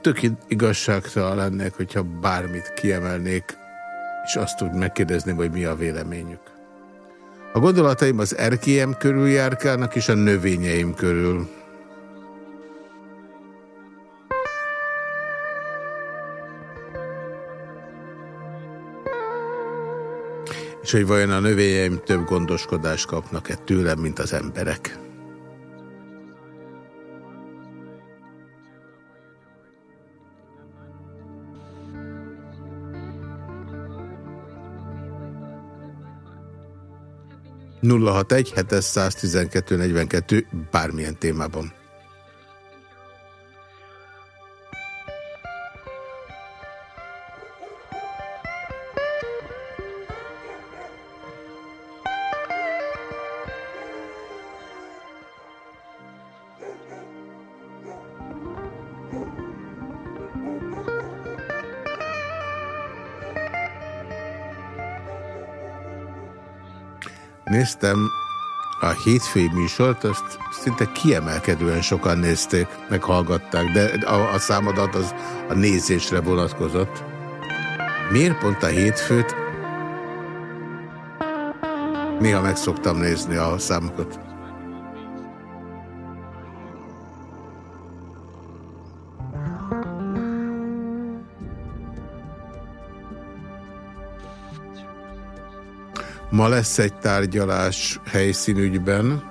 Tök igazságtalan lennék, hogyha bármit kiemelnék, és azt úgy megkérdezni, hogy mi a véleményük. A gondolataim az erkélyem körül járkálnak, és a növényeim körül. És hogy vajon a növényeim több gondoskodást kapnak-e tőlem, mint az emberek. 061 712 42 bármilyen témában. Néztem a hétfői műsort, azt szinte kiemelkedően sokan nézték, meghallgatták, de a, a számadat az a nézésre vonatkozott. Miért pont a hétfőt? Néha meg szoktam nézni a számokat. Ma lesz egy tárgyalás helyszínügyben.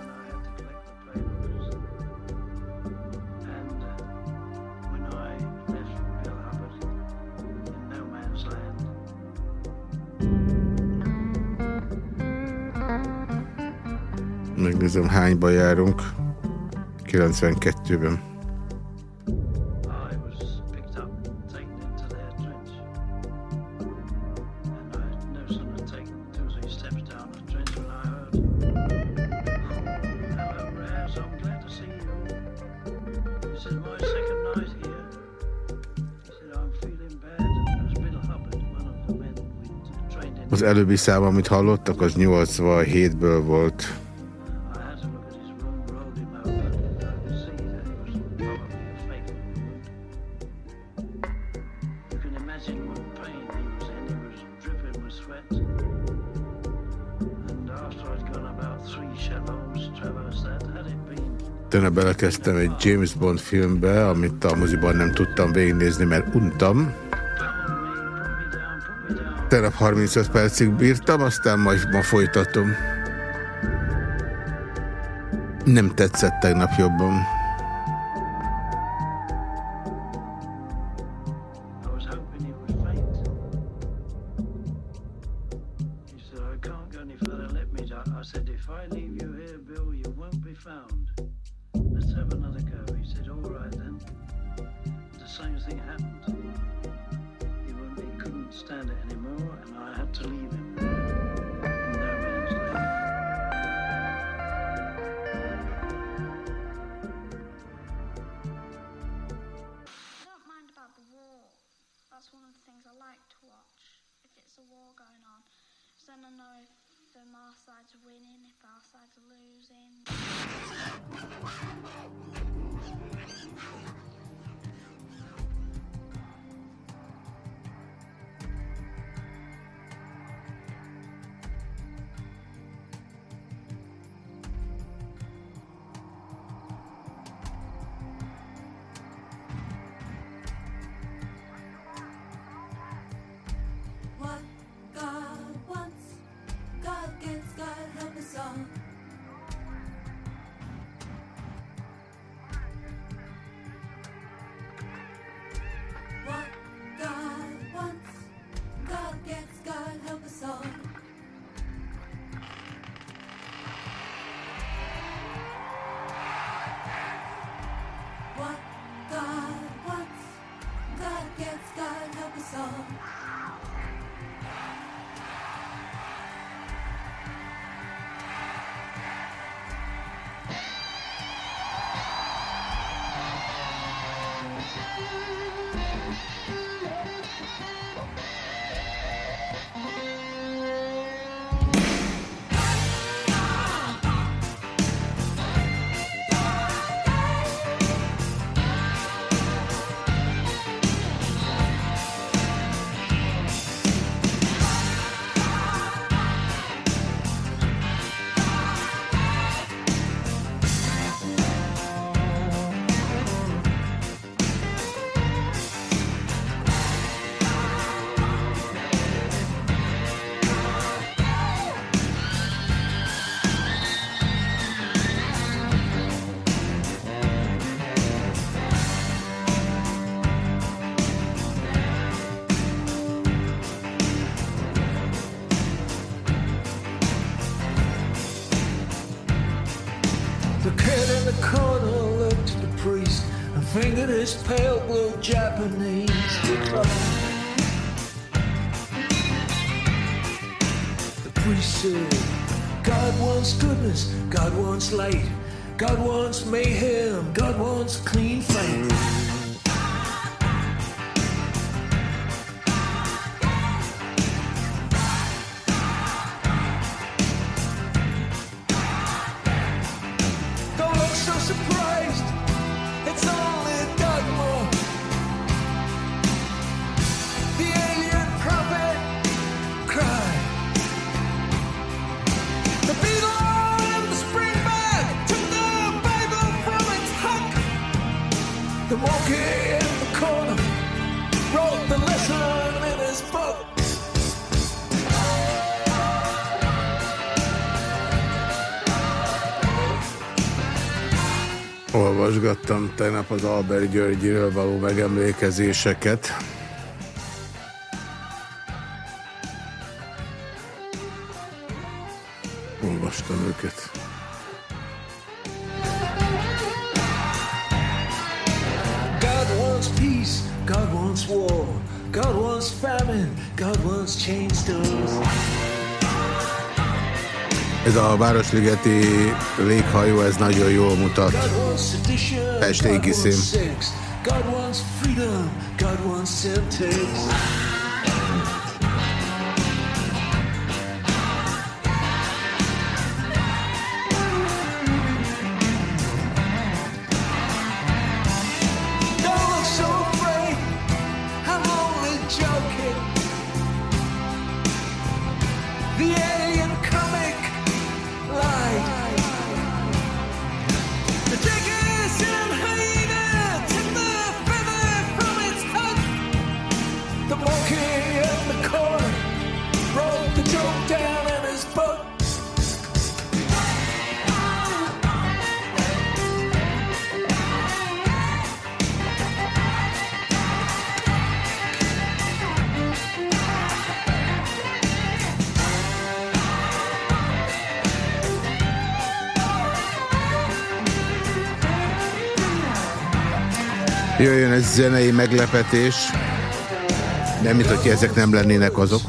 Megnézem, hányba járunk. 92-ben. Az előbbi szám, amit hallottak, az 87-ből volt. Tene belekezdtem egy James Bond filmbe, amit a moziban nem tudtam végignézni, mert untam. Tegnap 35 percig bírtam, aztán majd ma folytatom. Nem tetszett tegnap jobban. place to. The priest said, God wants goodness, God wants light, God wants mayhem, God wants clean fight. Olvasgattam tegnap az Albert Györgyiről való megemlékezéseket. Városligeti léghajó, ez nagyon jól mutat. Pest syntax. Zenei meglepetés. Nem, mint hogy ezek nem lennének azok.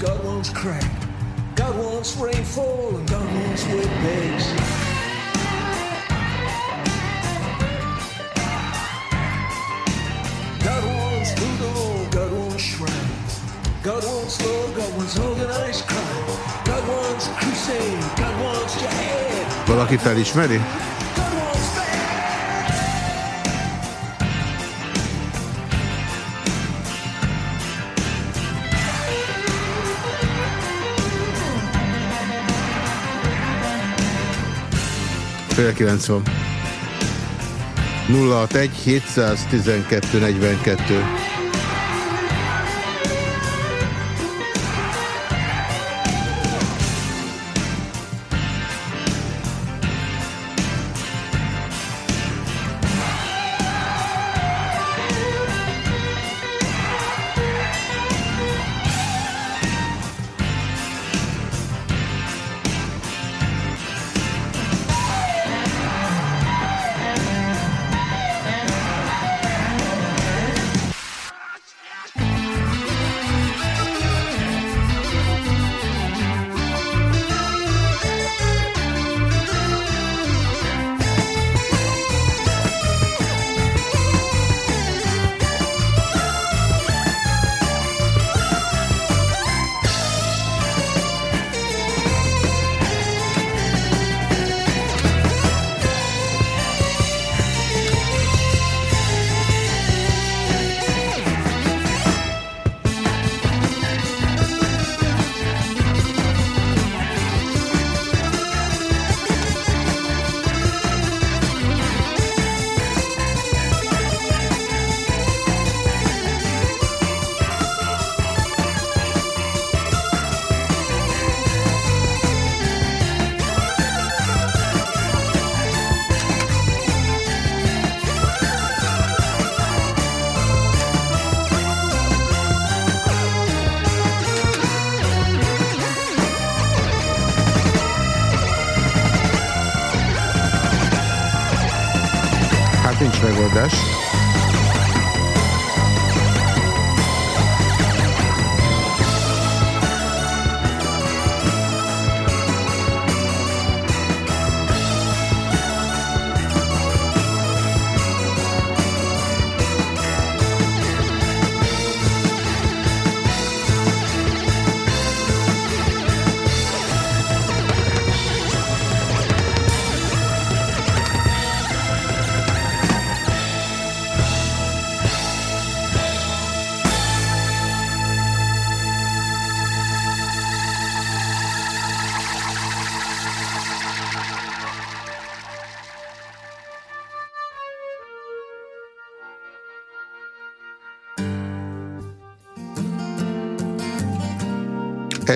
Valaki felismeri? Fél kilenc van. 061 712 42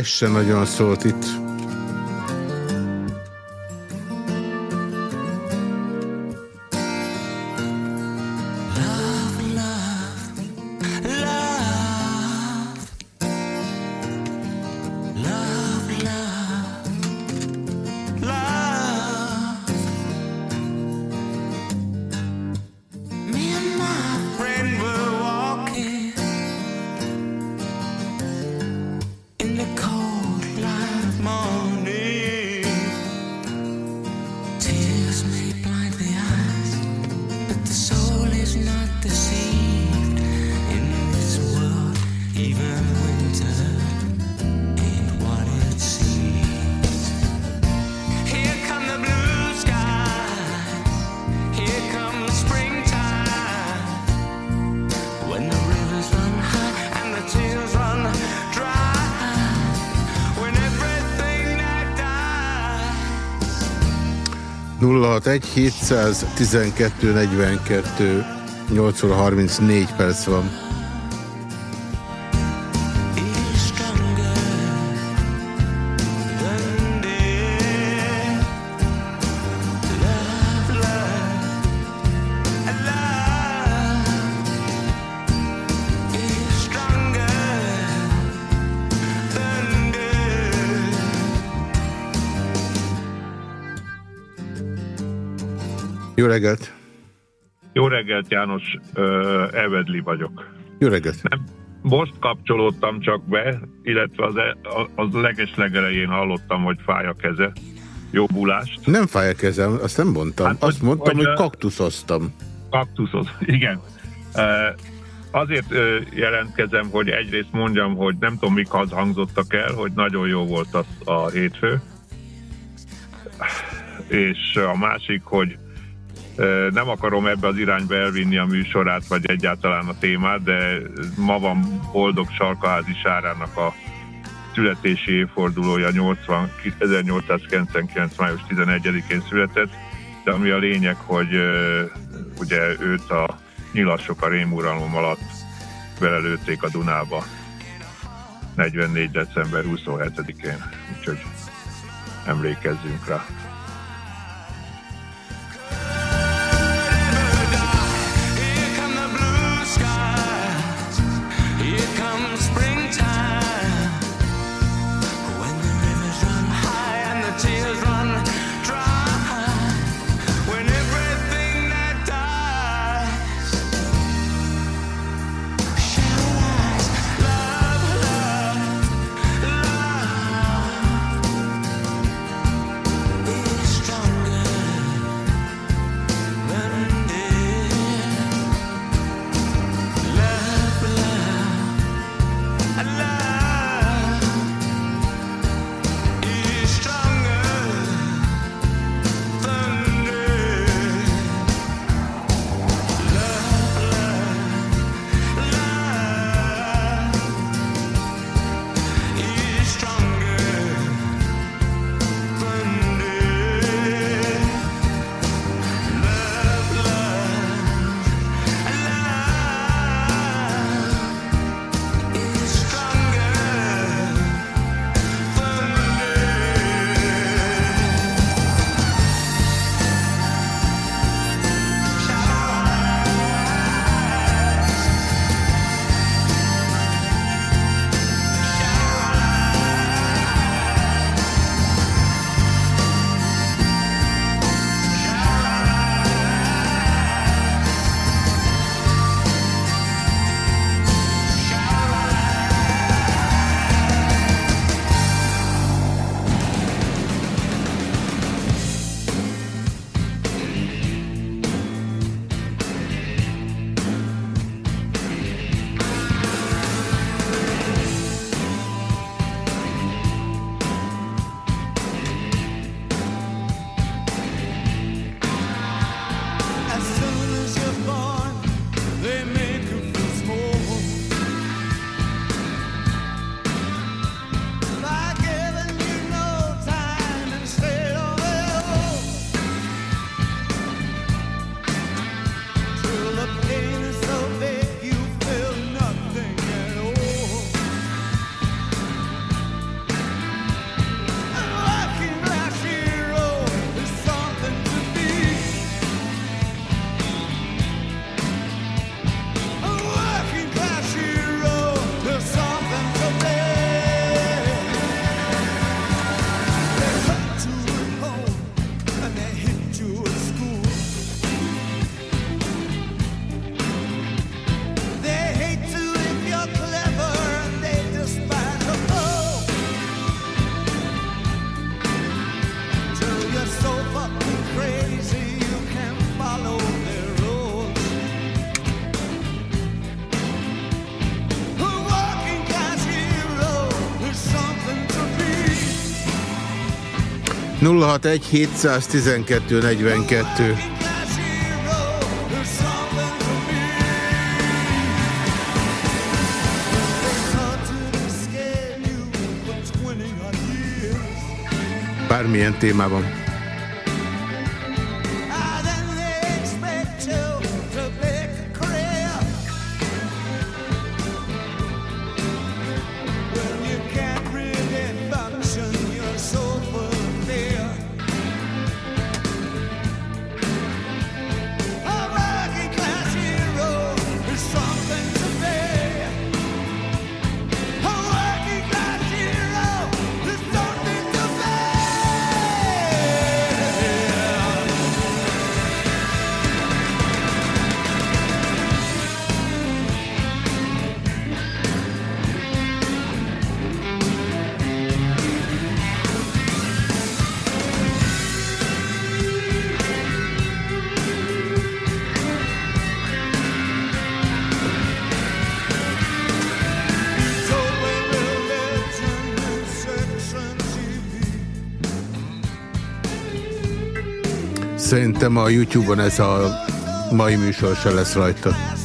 Sem nagyon szólt itt. 061 712 42 8 óra 34 perc van. Jó reggelt! Jó reggelt, János, Evedli vagyok. Jó reggelt! Nem, most kapcsolódtam csak be, illetve az, e, az leges legelején hallottam, hogy fáj a keze. Jobbulást. Nem fáj a kezem, azt nem mondtam. Hát, azt mondtam, hogy, hogy kaktuszoztam. Kaktuszoz, igen. Azért jelentkezem, hogy egyrészt mondjam, hogy nem tudom, mik hangzottak el, hogy nagyon jó volt az a hétfő. És a másik, hogy nem akarom ebbe az irányba elvinni a műsorát, vagy egyáltalán a témát, de ma van Boldog Sarkaházi Sárának a születési évfordulója 80, 1899. május 11-én született, de ami a lényeg, hogy ugye őt a nyilasok a rémuralom alatt belelőtték a Dunába 44. december 27-én, úgyhogy emlékezzünk rá. 061 712 42 Bármilyen témában. Szerintem a YouTube-on ez a mai műsor se lesz rajta.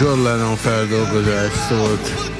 John Lennon feldolgozás szólt.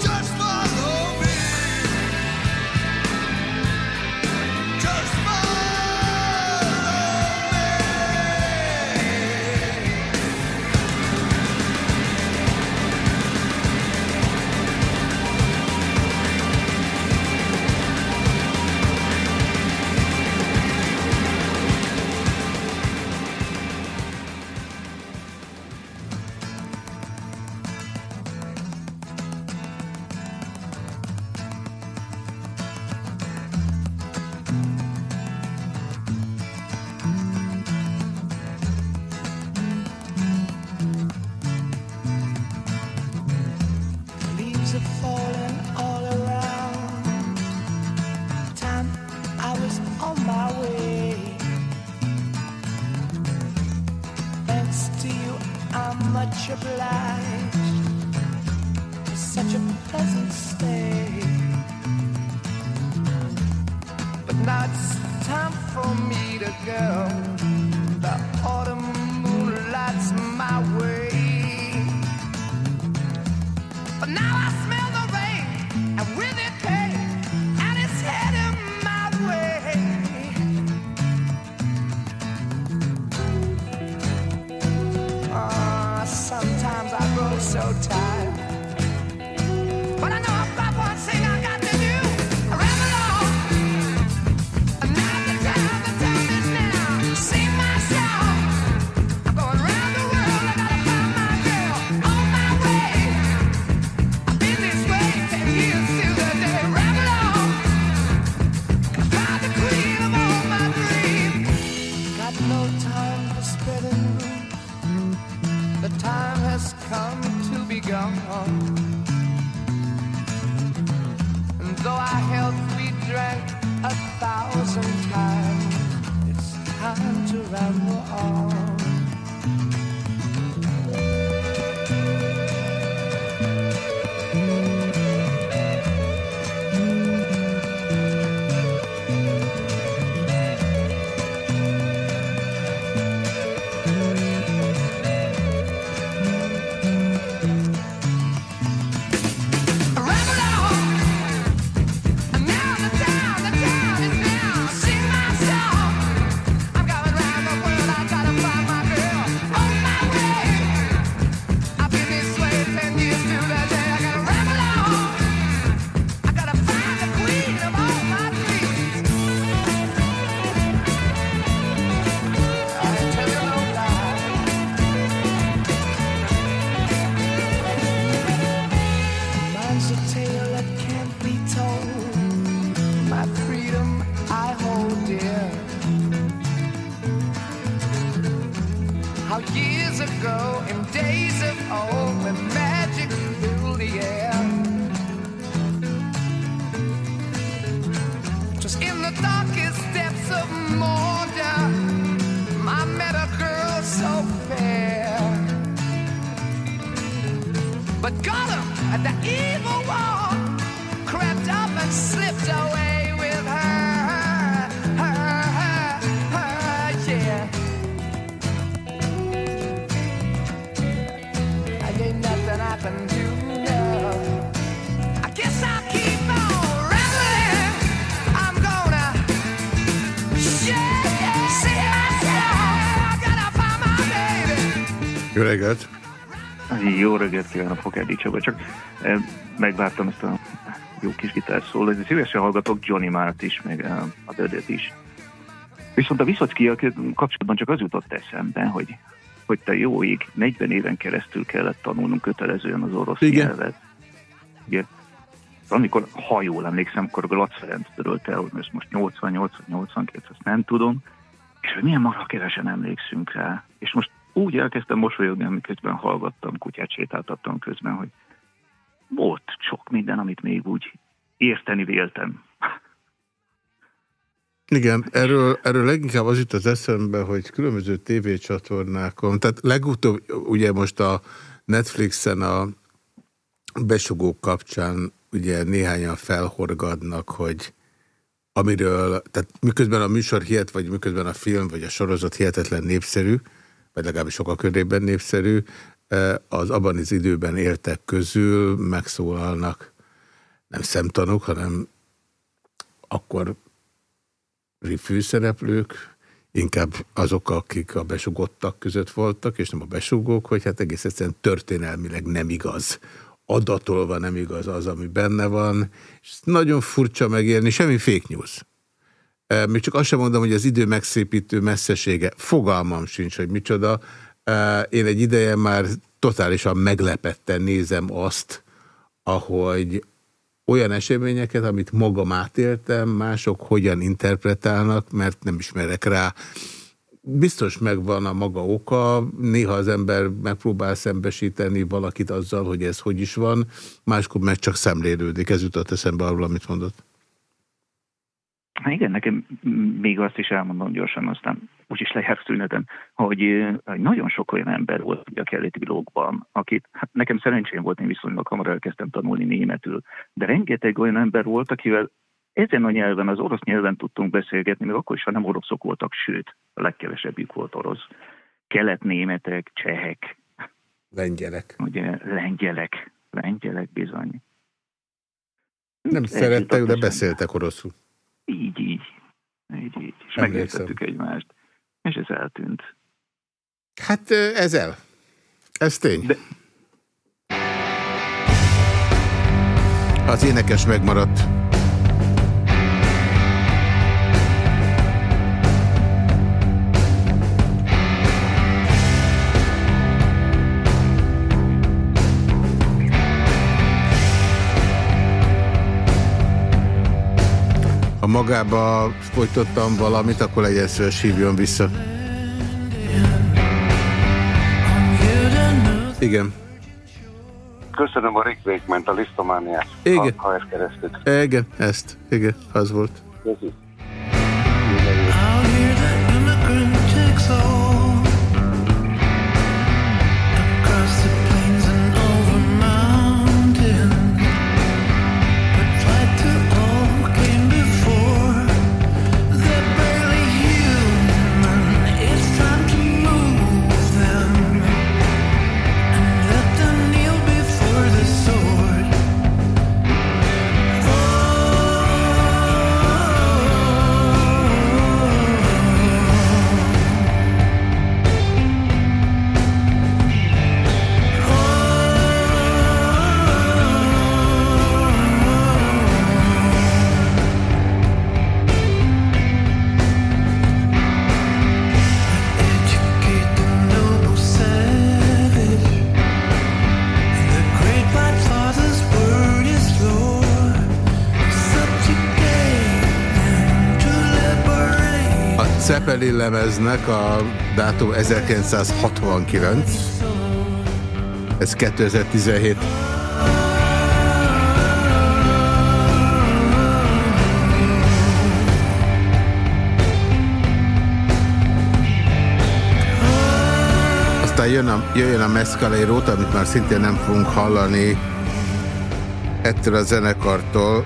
Reggelt kívánok, Fokádi Csaba, csak eh, megvártam ezt a jó kis gitár szól. Szívesen hallgatok Johnny Mart is, meg eh, a Dödöt is. Viszont a Viszocki kapcsolatban csak az jutott eszembe, hogy, hogy te jó ég, 40 éven keresztül kellett tanulnunk kötelezően az orosz Igen. nyelvet. Ugye, amikor, ha jól emlékszem, akkor Glatz Ferenc törölte hogy ez most 88 vagy 82, ezt nem tudom, és hogy milyen marha kevesen emlékszünk rá. És most úgy elkezdtem mosolyogni, amiközben hallgattam, kutyát sétáltattam közben, hogy volt sok minden, amit még úgy érteni véltem. Igen, erről, erről leginkább az jut az eszembe, hogy különböző tévécsatornákon, tehát legutóbb ugye most a Netflixen a besugók kapcsán ugye néhányan felhorgadnak, hogy amiről, tehát miközben a műsor hihet, vagy miközben a film, vagy a sorozat hihetetlen népszerű, vagy legalábbis sokkal körében népszerű, az abban az időben éltek közül megszólalnak nem szemtanúk, hanem akkor főszereplők, inkább azok, akik a besugottak között voltak, és nem a besugók, hogy hát egész egyszerűen történelmileg nem igaz. Adatolva nem igaz az, ami benne van, és nagyon furcsa megélni, semmi fake news. Még csak azt sem mondom, hogy az idő megszépítő messzesége. Fogalmam sincs, hogy micsoda. Én egy ideje már totálisan meglepetten nézem azt, ahogy olyan eseményeket, amit magam átéltem, mások hogyan interpretálnak, mert nem ismerek rá. Biztos megvan a maga oka, néha az ember megpróbál szembesíteni valakit azzal, hogy ez hogy is van, máskor meg csak szemlélődik. Ez jutott eszembe arról, amit mondott. Hát igen, nekem még azt is elmondom gyorsan, aztán úgyis lejár szünetem, hogy nagyon sok olyan ember volt ugye a keleti blogban, akit, hát nekem szerencsém volt, én viszonylag hamar elkezdtem tanulni németül, de rengeteg olyan ember volt, akivel ezen a nyelven, az orosz nyelven tudtunk beszélgetni, még akkor is, ha nem oroszok voltak, sőt, a legkevesebbük volt orosz. Kelet-németek, csehek. Lengyelek. Ugye, lengyelek. Lengyelek bizony. Nem szerettek, de beszéltek oroszul. Így, így. Így, így. És Emlékszem. megértettük egymást. És ez eltűnt. Hát ez el. Ez tény. De... Az énekes megmaradt. Magába folytottam valamit, akkor legyen szíves hívjon vissza. Igen. Köszönöm a Rick Wakeman-t, a lisztomániát. Igen. Ha, ha ezt keresztük. Igen, ezt. Igen, az volt. Köszönöm. Lemeznek a dátum 1969. Ez 2017. Aztán jön a, jöjjön a Mescalero, amit már szintén nem fogunk hallani ettől a zenekartól.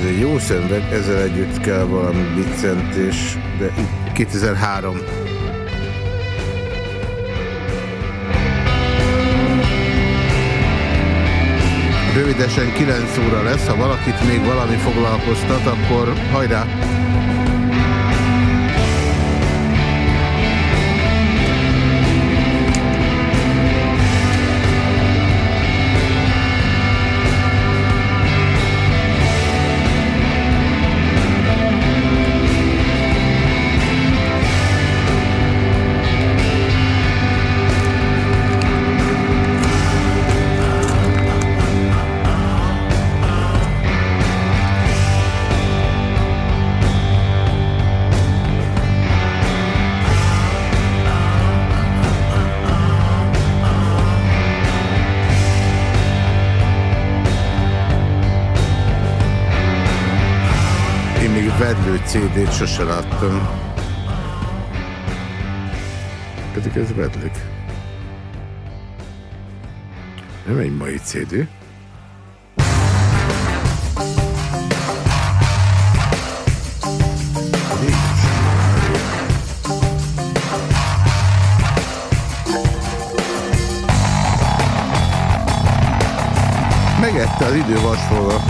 Ez egy jó szemveg, ezzel együtt kell valami biccentés, de itt 2003. Rövidesen 9 óra lesz, ha valakit még valami foglalkoztat, akkor hajrá! CD-t sose láttam. Pedig ez vedlik. Nem egy mai CD. Megette az idő vasfoga.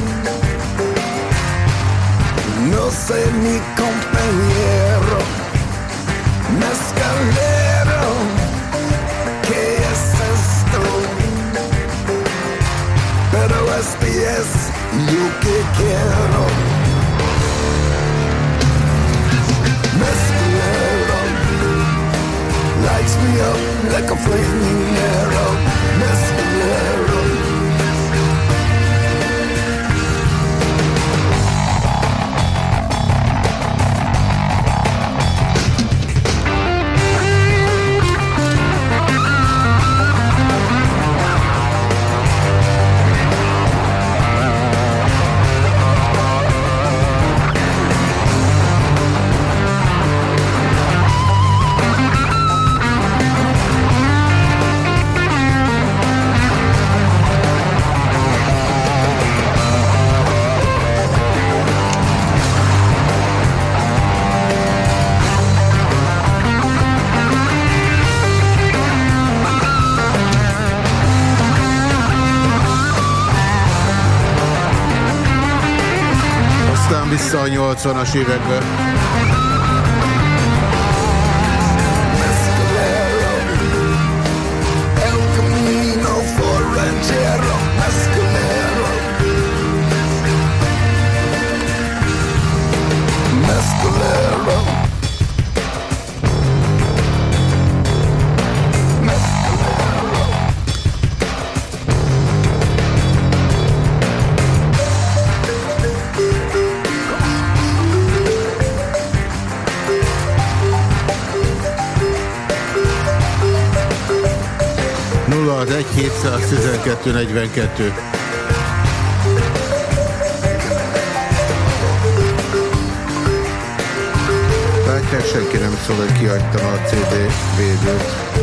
Mi compañero. Mescalero, ¿qué es esto? Pero este es lo que quiero. 80-as évekbe. 712 42. Látják, senki nem szól, hogy kihagytam a CD védőt.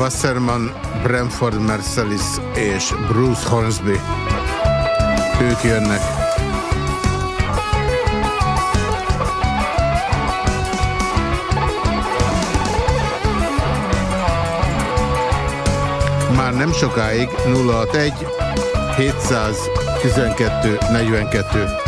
Wasserman, Brentford Marsalis és Bruce Hornsby. Ők jönnek. Már nem sokáig 061 712 42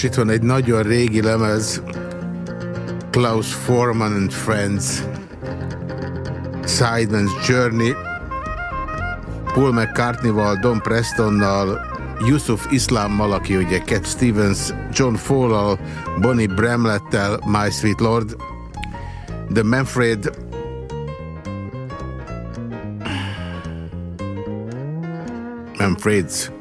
Sajnos itt van egy nagyon régi lemez, Klaus Forman and Friends, Sideman's Journey, Paul McCartney-val, Don Preston-nal, Yusuf Islammal, aki ugye Cat Stevens, John Fallal, Bonnie Bramlettel, My Sweet Lord, The Manfred, Manfreds,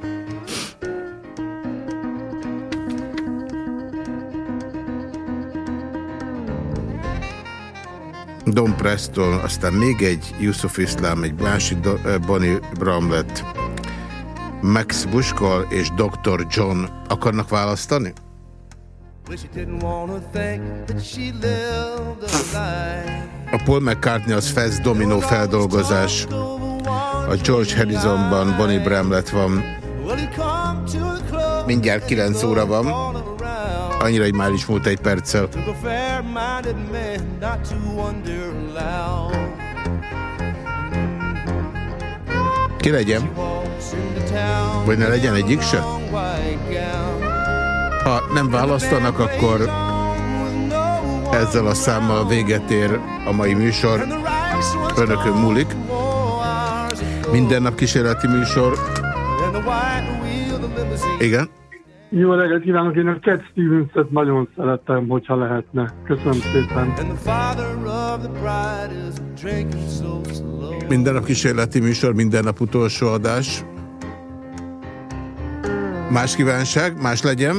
Don Preston, aztán még egy Yusuf Islam, egy másik eh, Bonnie Bramlett, Max Buskal és Dr. John akarnak választani? A Paul McCartney az Fez Domino feldolgozás. A George Harrisonban Bonnie Bramlett van. Mindjárt 9 óra van. Annyira, hogy már is múlt egy perccel. Ki legyen? Vagy ne legyen egyik se? Ha nem választanak, akkor ezzel a számmal véget ér a mai műsor. Önökön múlik. Minden nap kísérleti műsor. Igen. Jó reggelt kívánok, én a Cat Stevens-et nagyon szeretem, hogyha lehetne. Köszönöm szépen. Minden nap kísérleti műsor, minden nap utolsó adás. Más kívánság, más legyen.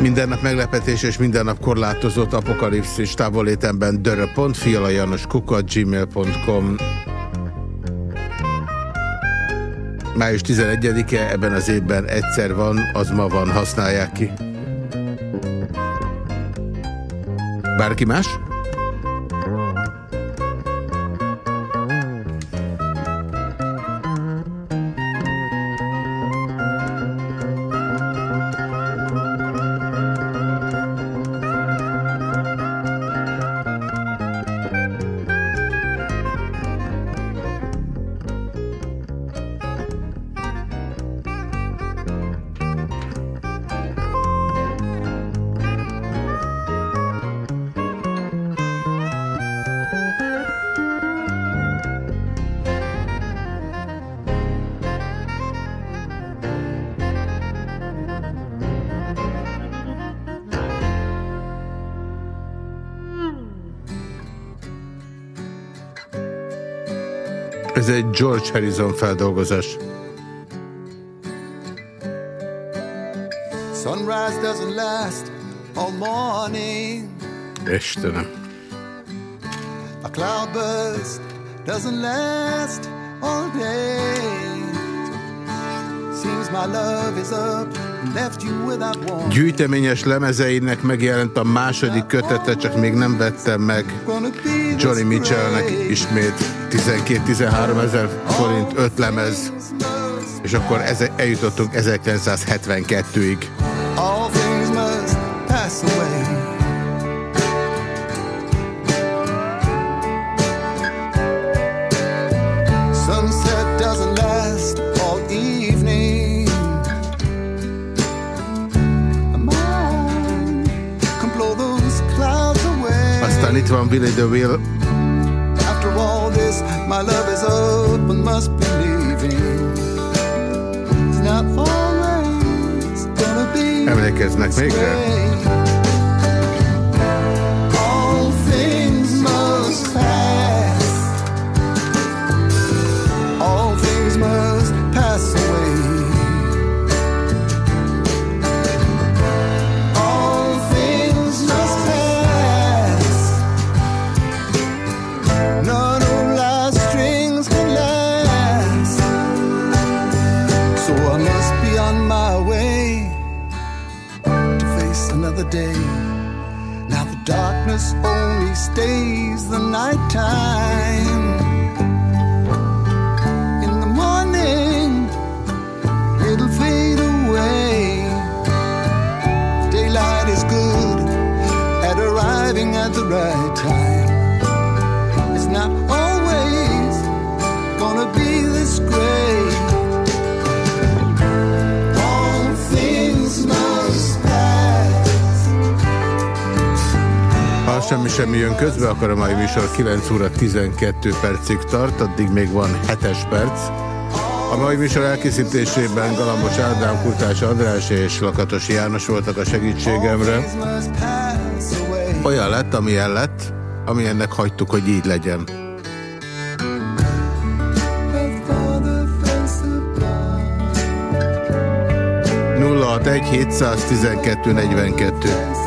Minden nap meglepetés és minden nap korlátozott apokalipszis távolétemben dörö.fialajanoskukat gmail.com május 11-e ebben az évben egyszer van, az ma van, használják ki. Bárki más? 061 George Harrison feldolgozás. Sunrise doesn't last all morning. Istenem. A cloudburst doesn't last all day. Seems my love is up Gyűjteményes lemezeinek megjelent a második kötete, csak még nem vettem meg Johnny Mitchellnek ismét 12-13 ezer forint, öt lemez, és akkor eze, eljutottunk 1972-ig. All things must pass away. itt van Billy the Will. My love is and must be leaving. It's not always gonna be Emlékeznek még rá? Stays the night time. Semmi semmi jön közbe, akkor a mai műsor 9 óra 12 percig tart, addig még van 7-es perc. A mai műsor elkészítésében Galambos Ádám, Kurtás András és Lakatos János voltak a segítségemre. Olyan lett, amilyen lett, ami ennek hagytuk, hogy így legyen. egy 712 42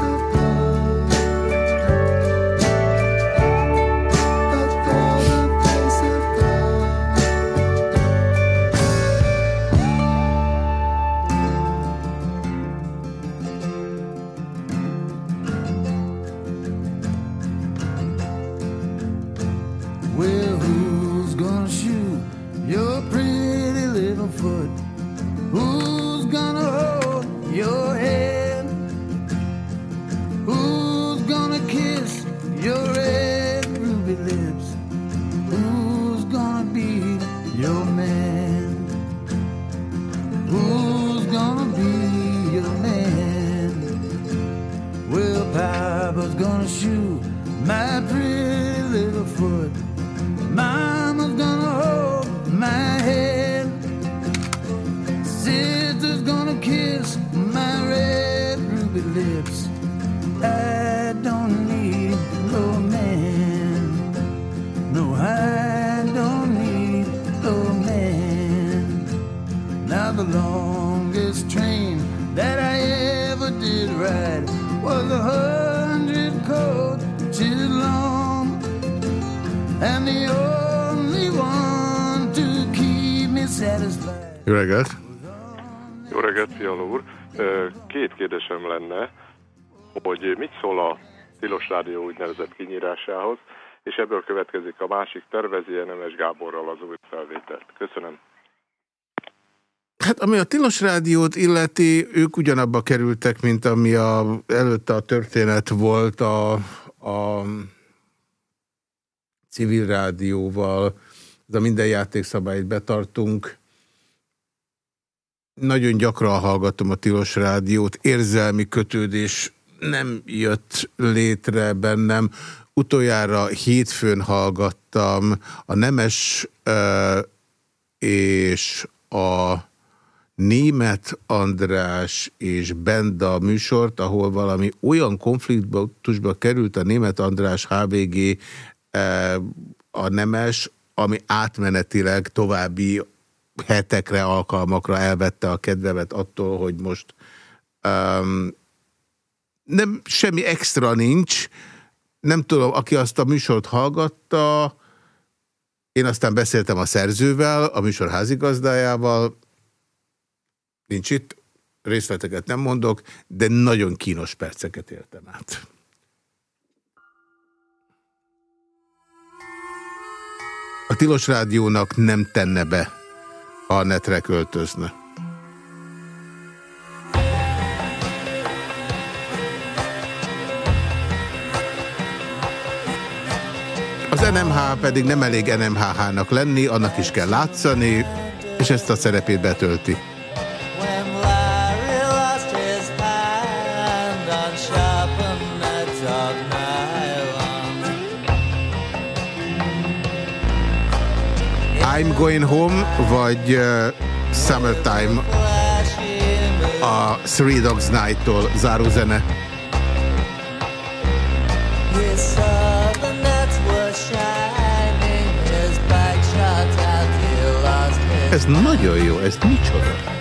kinyírásához, és ebből következik a másik, tervezi -e Nemes Gáborral az új felvételt. Köszönöm. Hát ami a Tilos Rádiót illeti, ők ugyanabba kerültek, mint ami a, előtte a történet volt a, a civil rádióval. Ez a minden játékszabályt betartunk. Nagyon gyakran hallgatom a Tilos Rádiót, érzelmi kötődés nem jött létre bennem. Utoljára hétfőn hallgattam a Nemes uh, és a Német András és Benda műsort, ahol valami olyan konfliktusba került a Német András HVG a Nemes, ami átmenetileg további hetekre, alkalmakra elvette a kedvemet attól, hogy most um, nem, semmi extra nincs. Nem tudom, aki azt a műsort hallgatta, én aztán beszéltem a szerzővel, a műsor házigazdájával, nincs itt, részleteket nem mondok, de nagyon kínos perceket éltem át. A Tilos Rádiónak nem tenne be, ha a netre költözne. NMH pedig nem elég NMHH-nak lenni, annak is kell látszani, és ezt a szerepét betölti. I'm Going Home, vagy uh, Summertime a Three Dogs Night-tól zárózene. He Es nejoju, me. ničoju.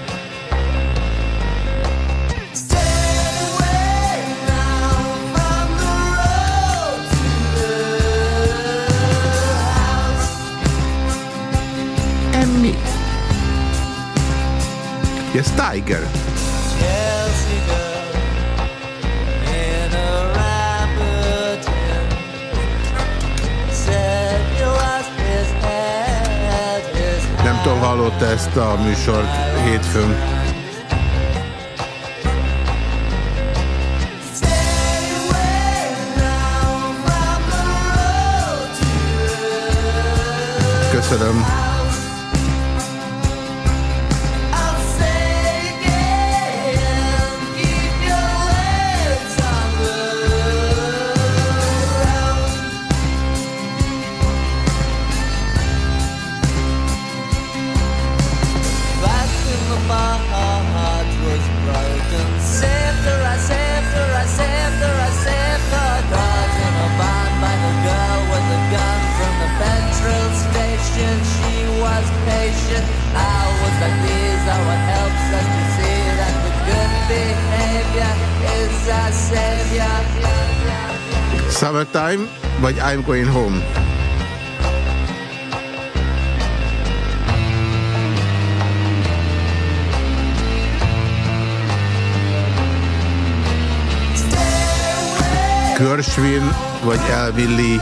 Yes, Tiger. Hallotta ezt a műsort hétfőn. Köszönöm. Summertime, vagy I'm Going Home. Gershwin, vagy Elvin Lee.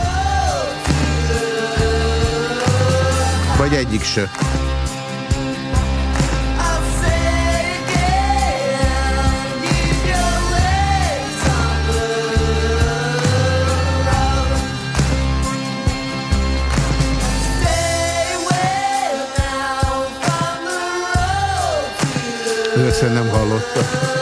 Vagy egyik se. Ezt nem hallotta.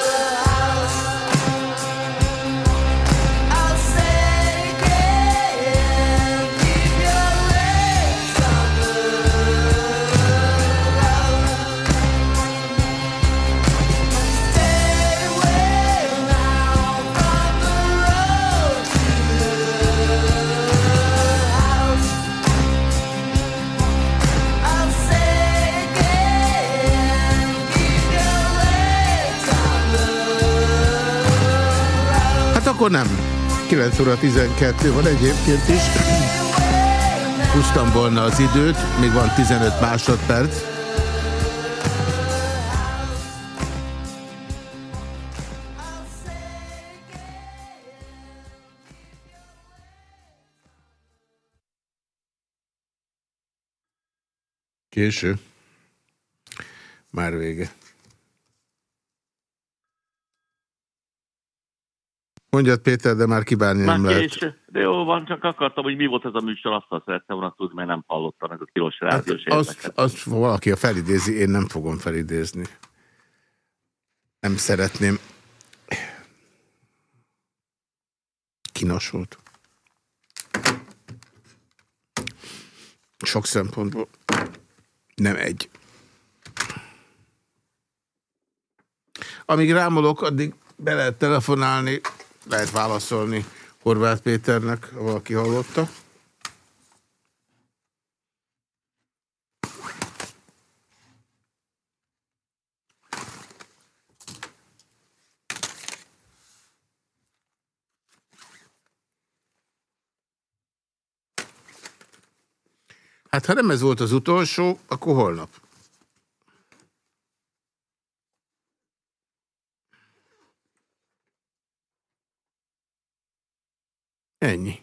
Akkor nem. 9 óra 12 van egyébként is. Húztam volna az időt, még van 15 másodperc. Késő. Már vége. Mondjad Péter, de már kibánni nem lehet. késő. De jó van, csak akartam, hogy mi volt ez a műsor, azt szerettem volna tudni, mert nem hallottam meg a tilos rádiós hát, azt, azt valaki a felidézi, én nem fogom felidézni. Nem szeretném. Kínos volt. Sok szempontból. Nem egy. Amíg rámolok, addig be lehet telefonálni, lehet válaszolni Horváth Péternek, ha valaki hallotta. Hát ha nem ez volt az utolsó, akkor holnap. Ennyi.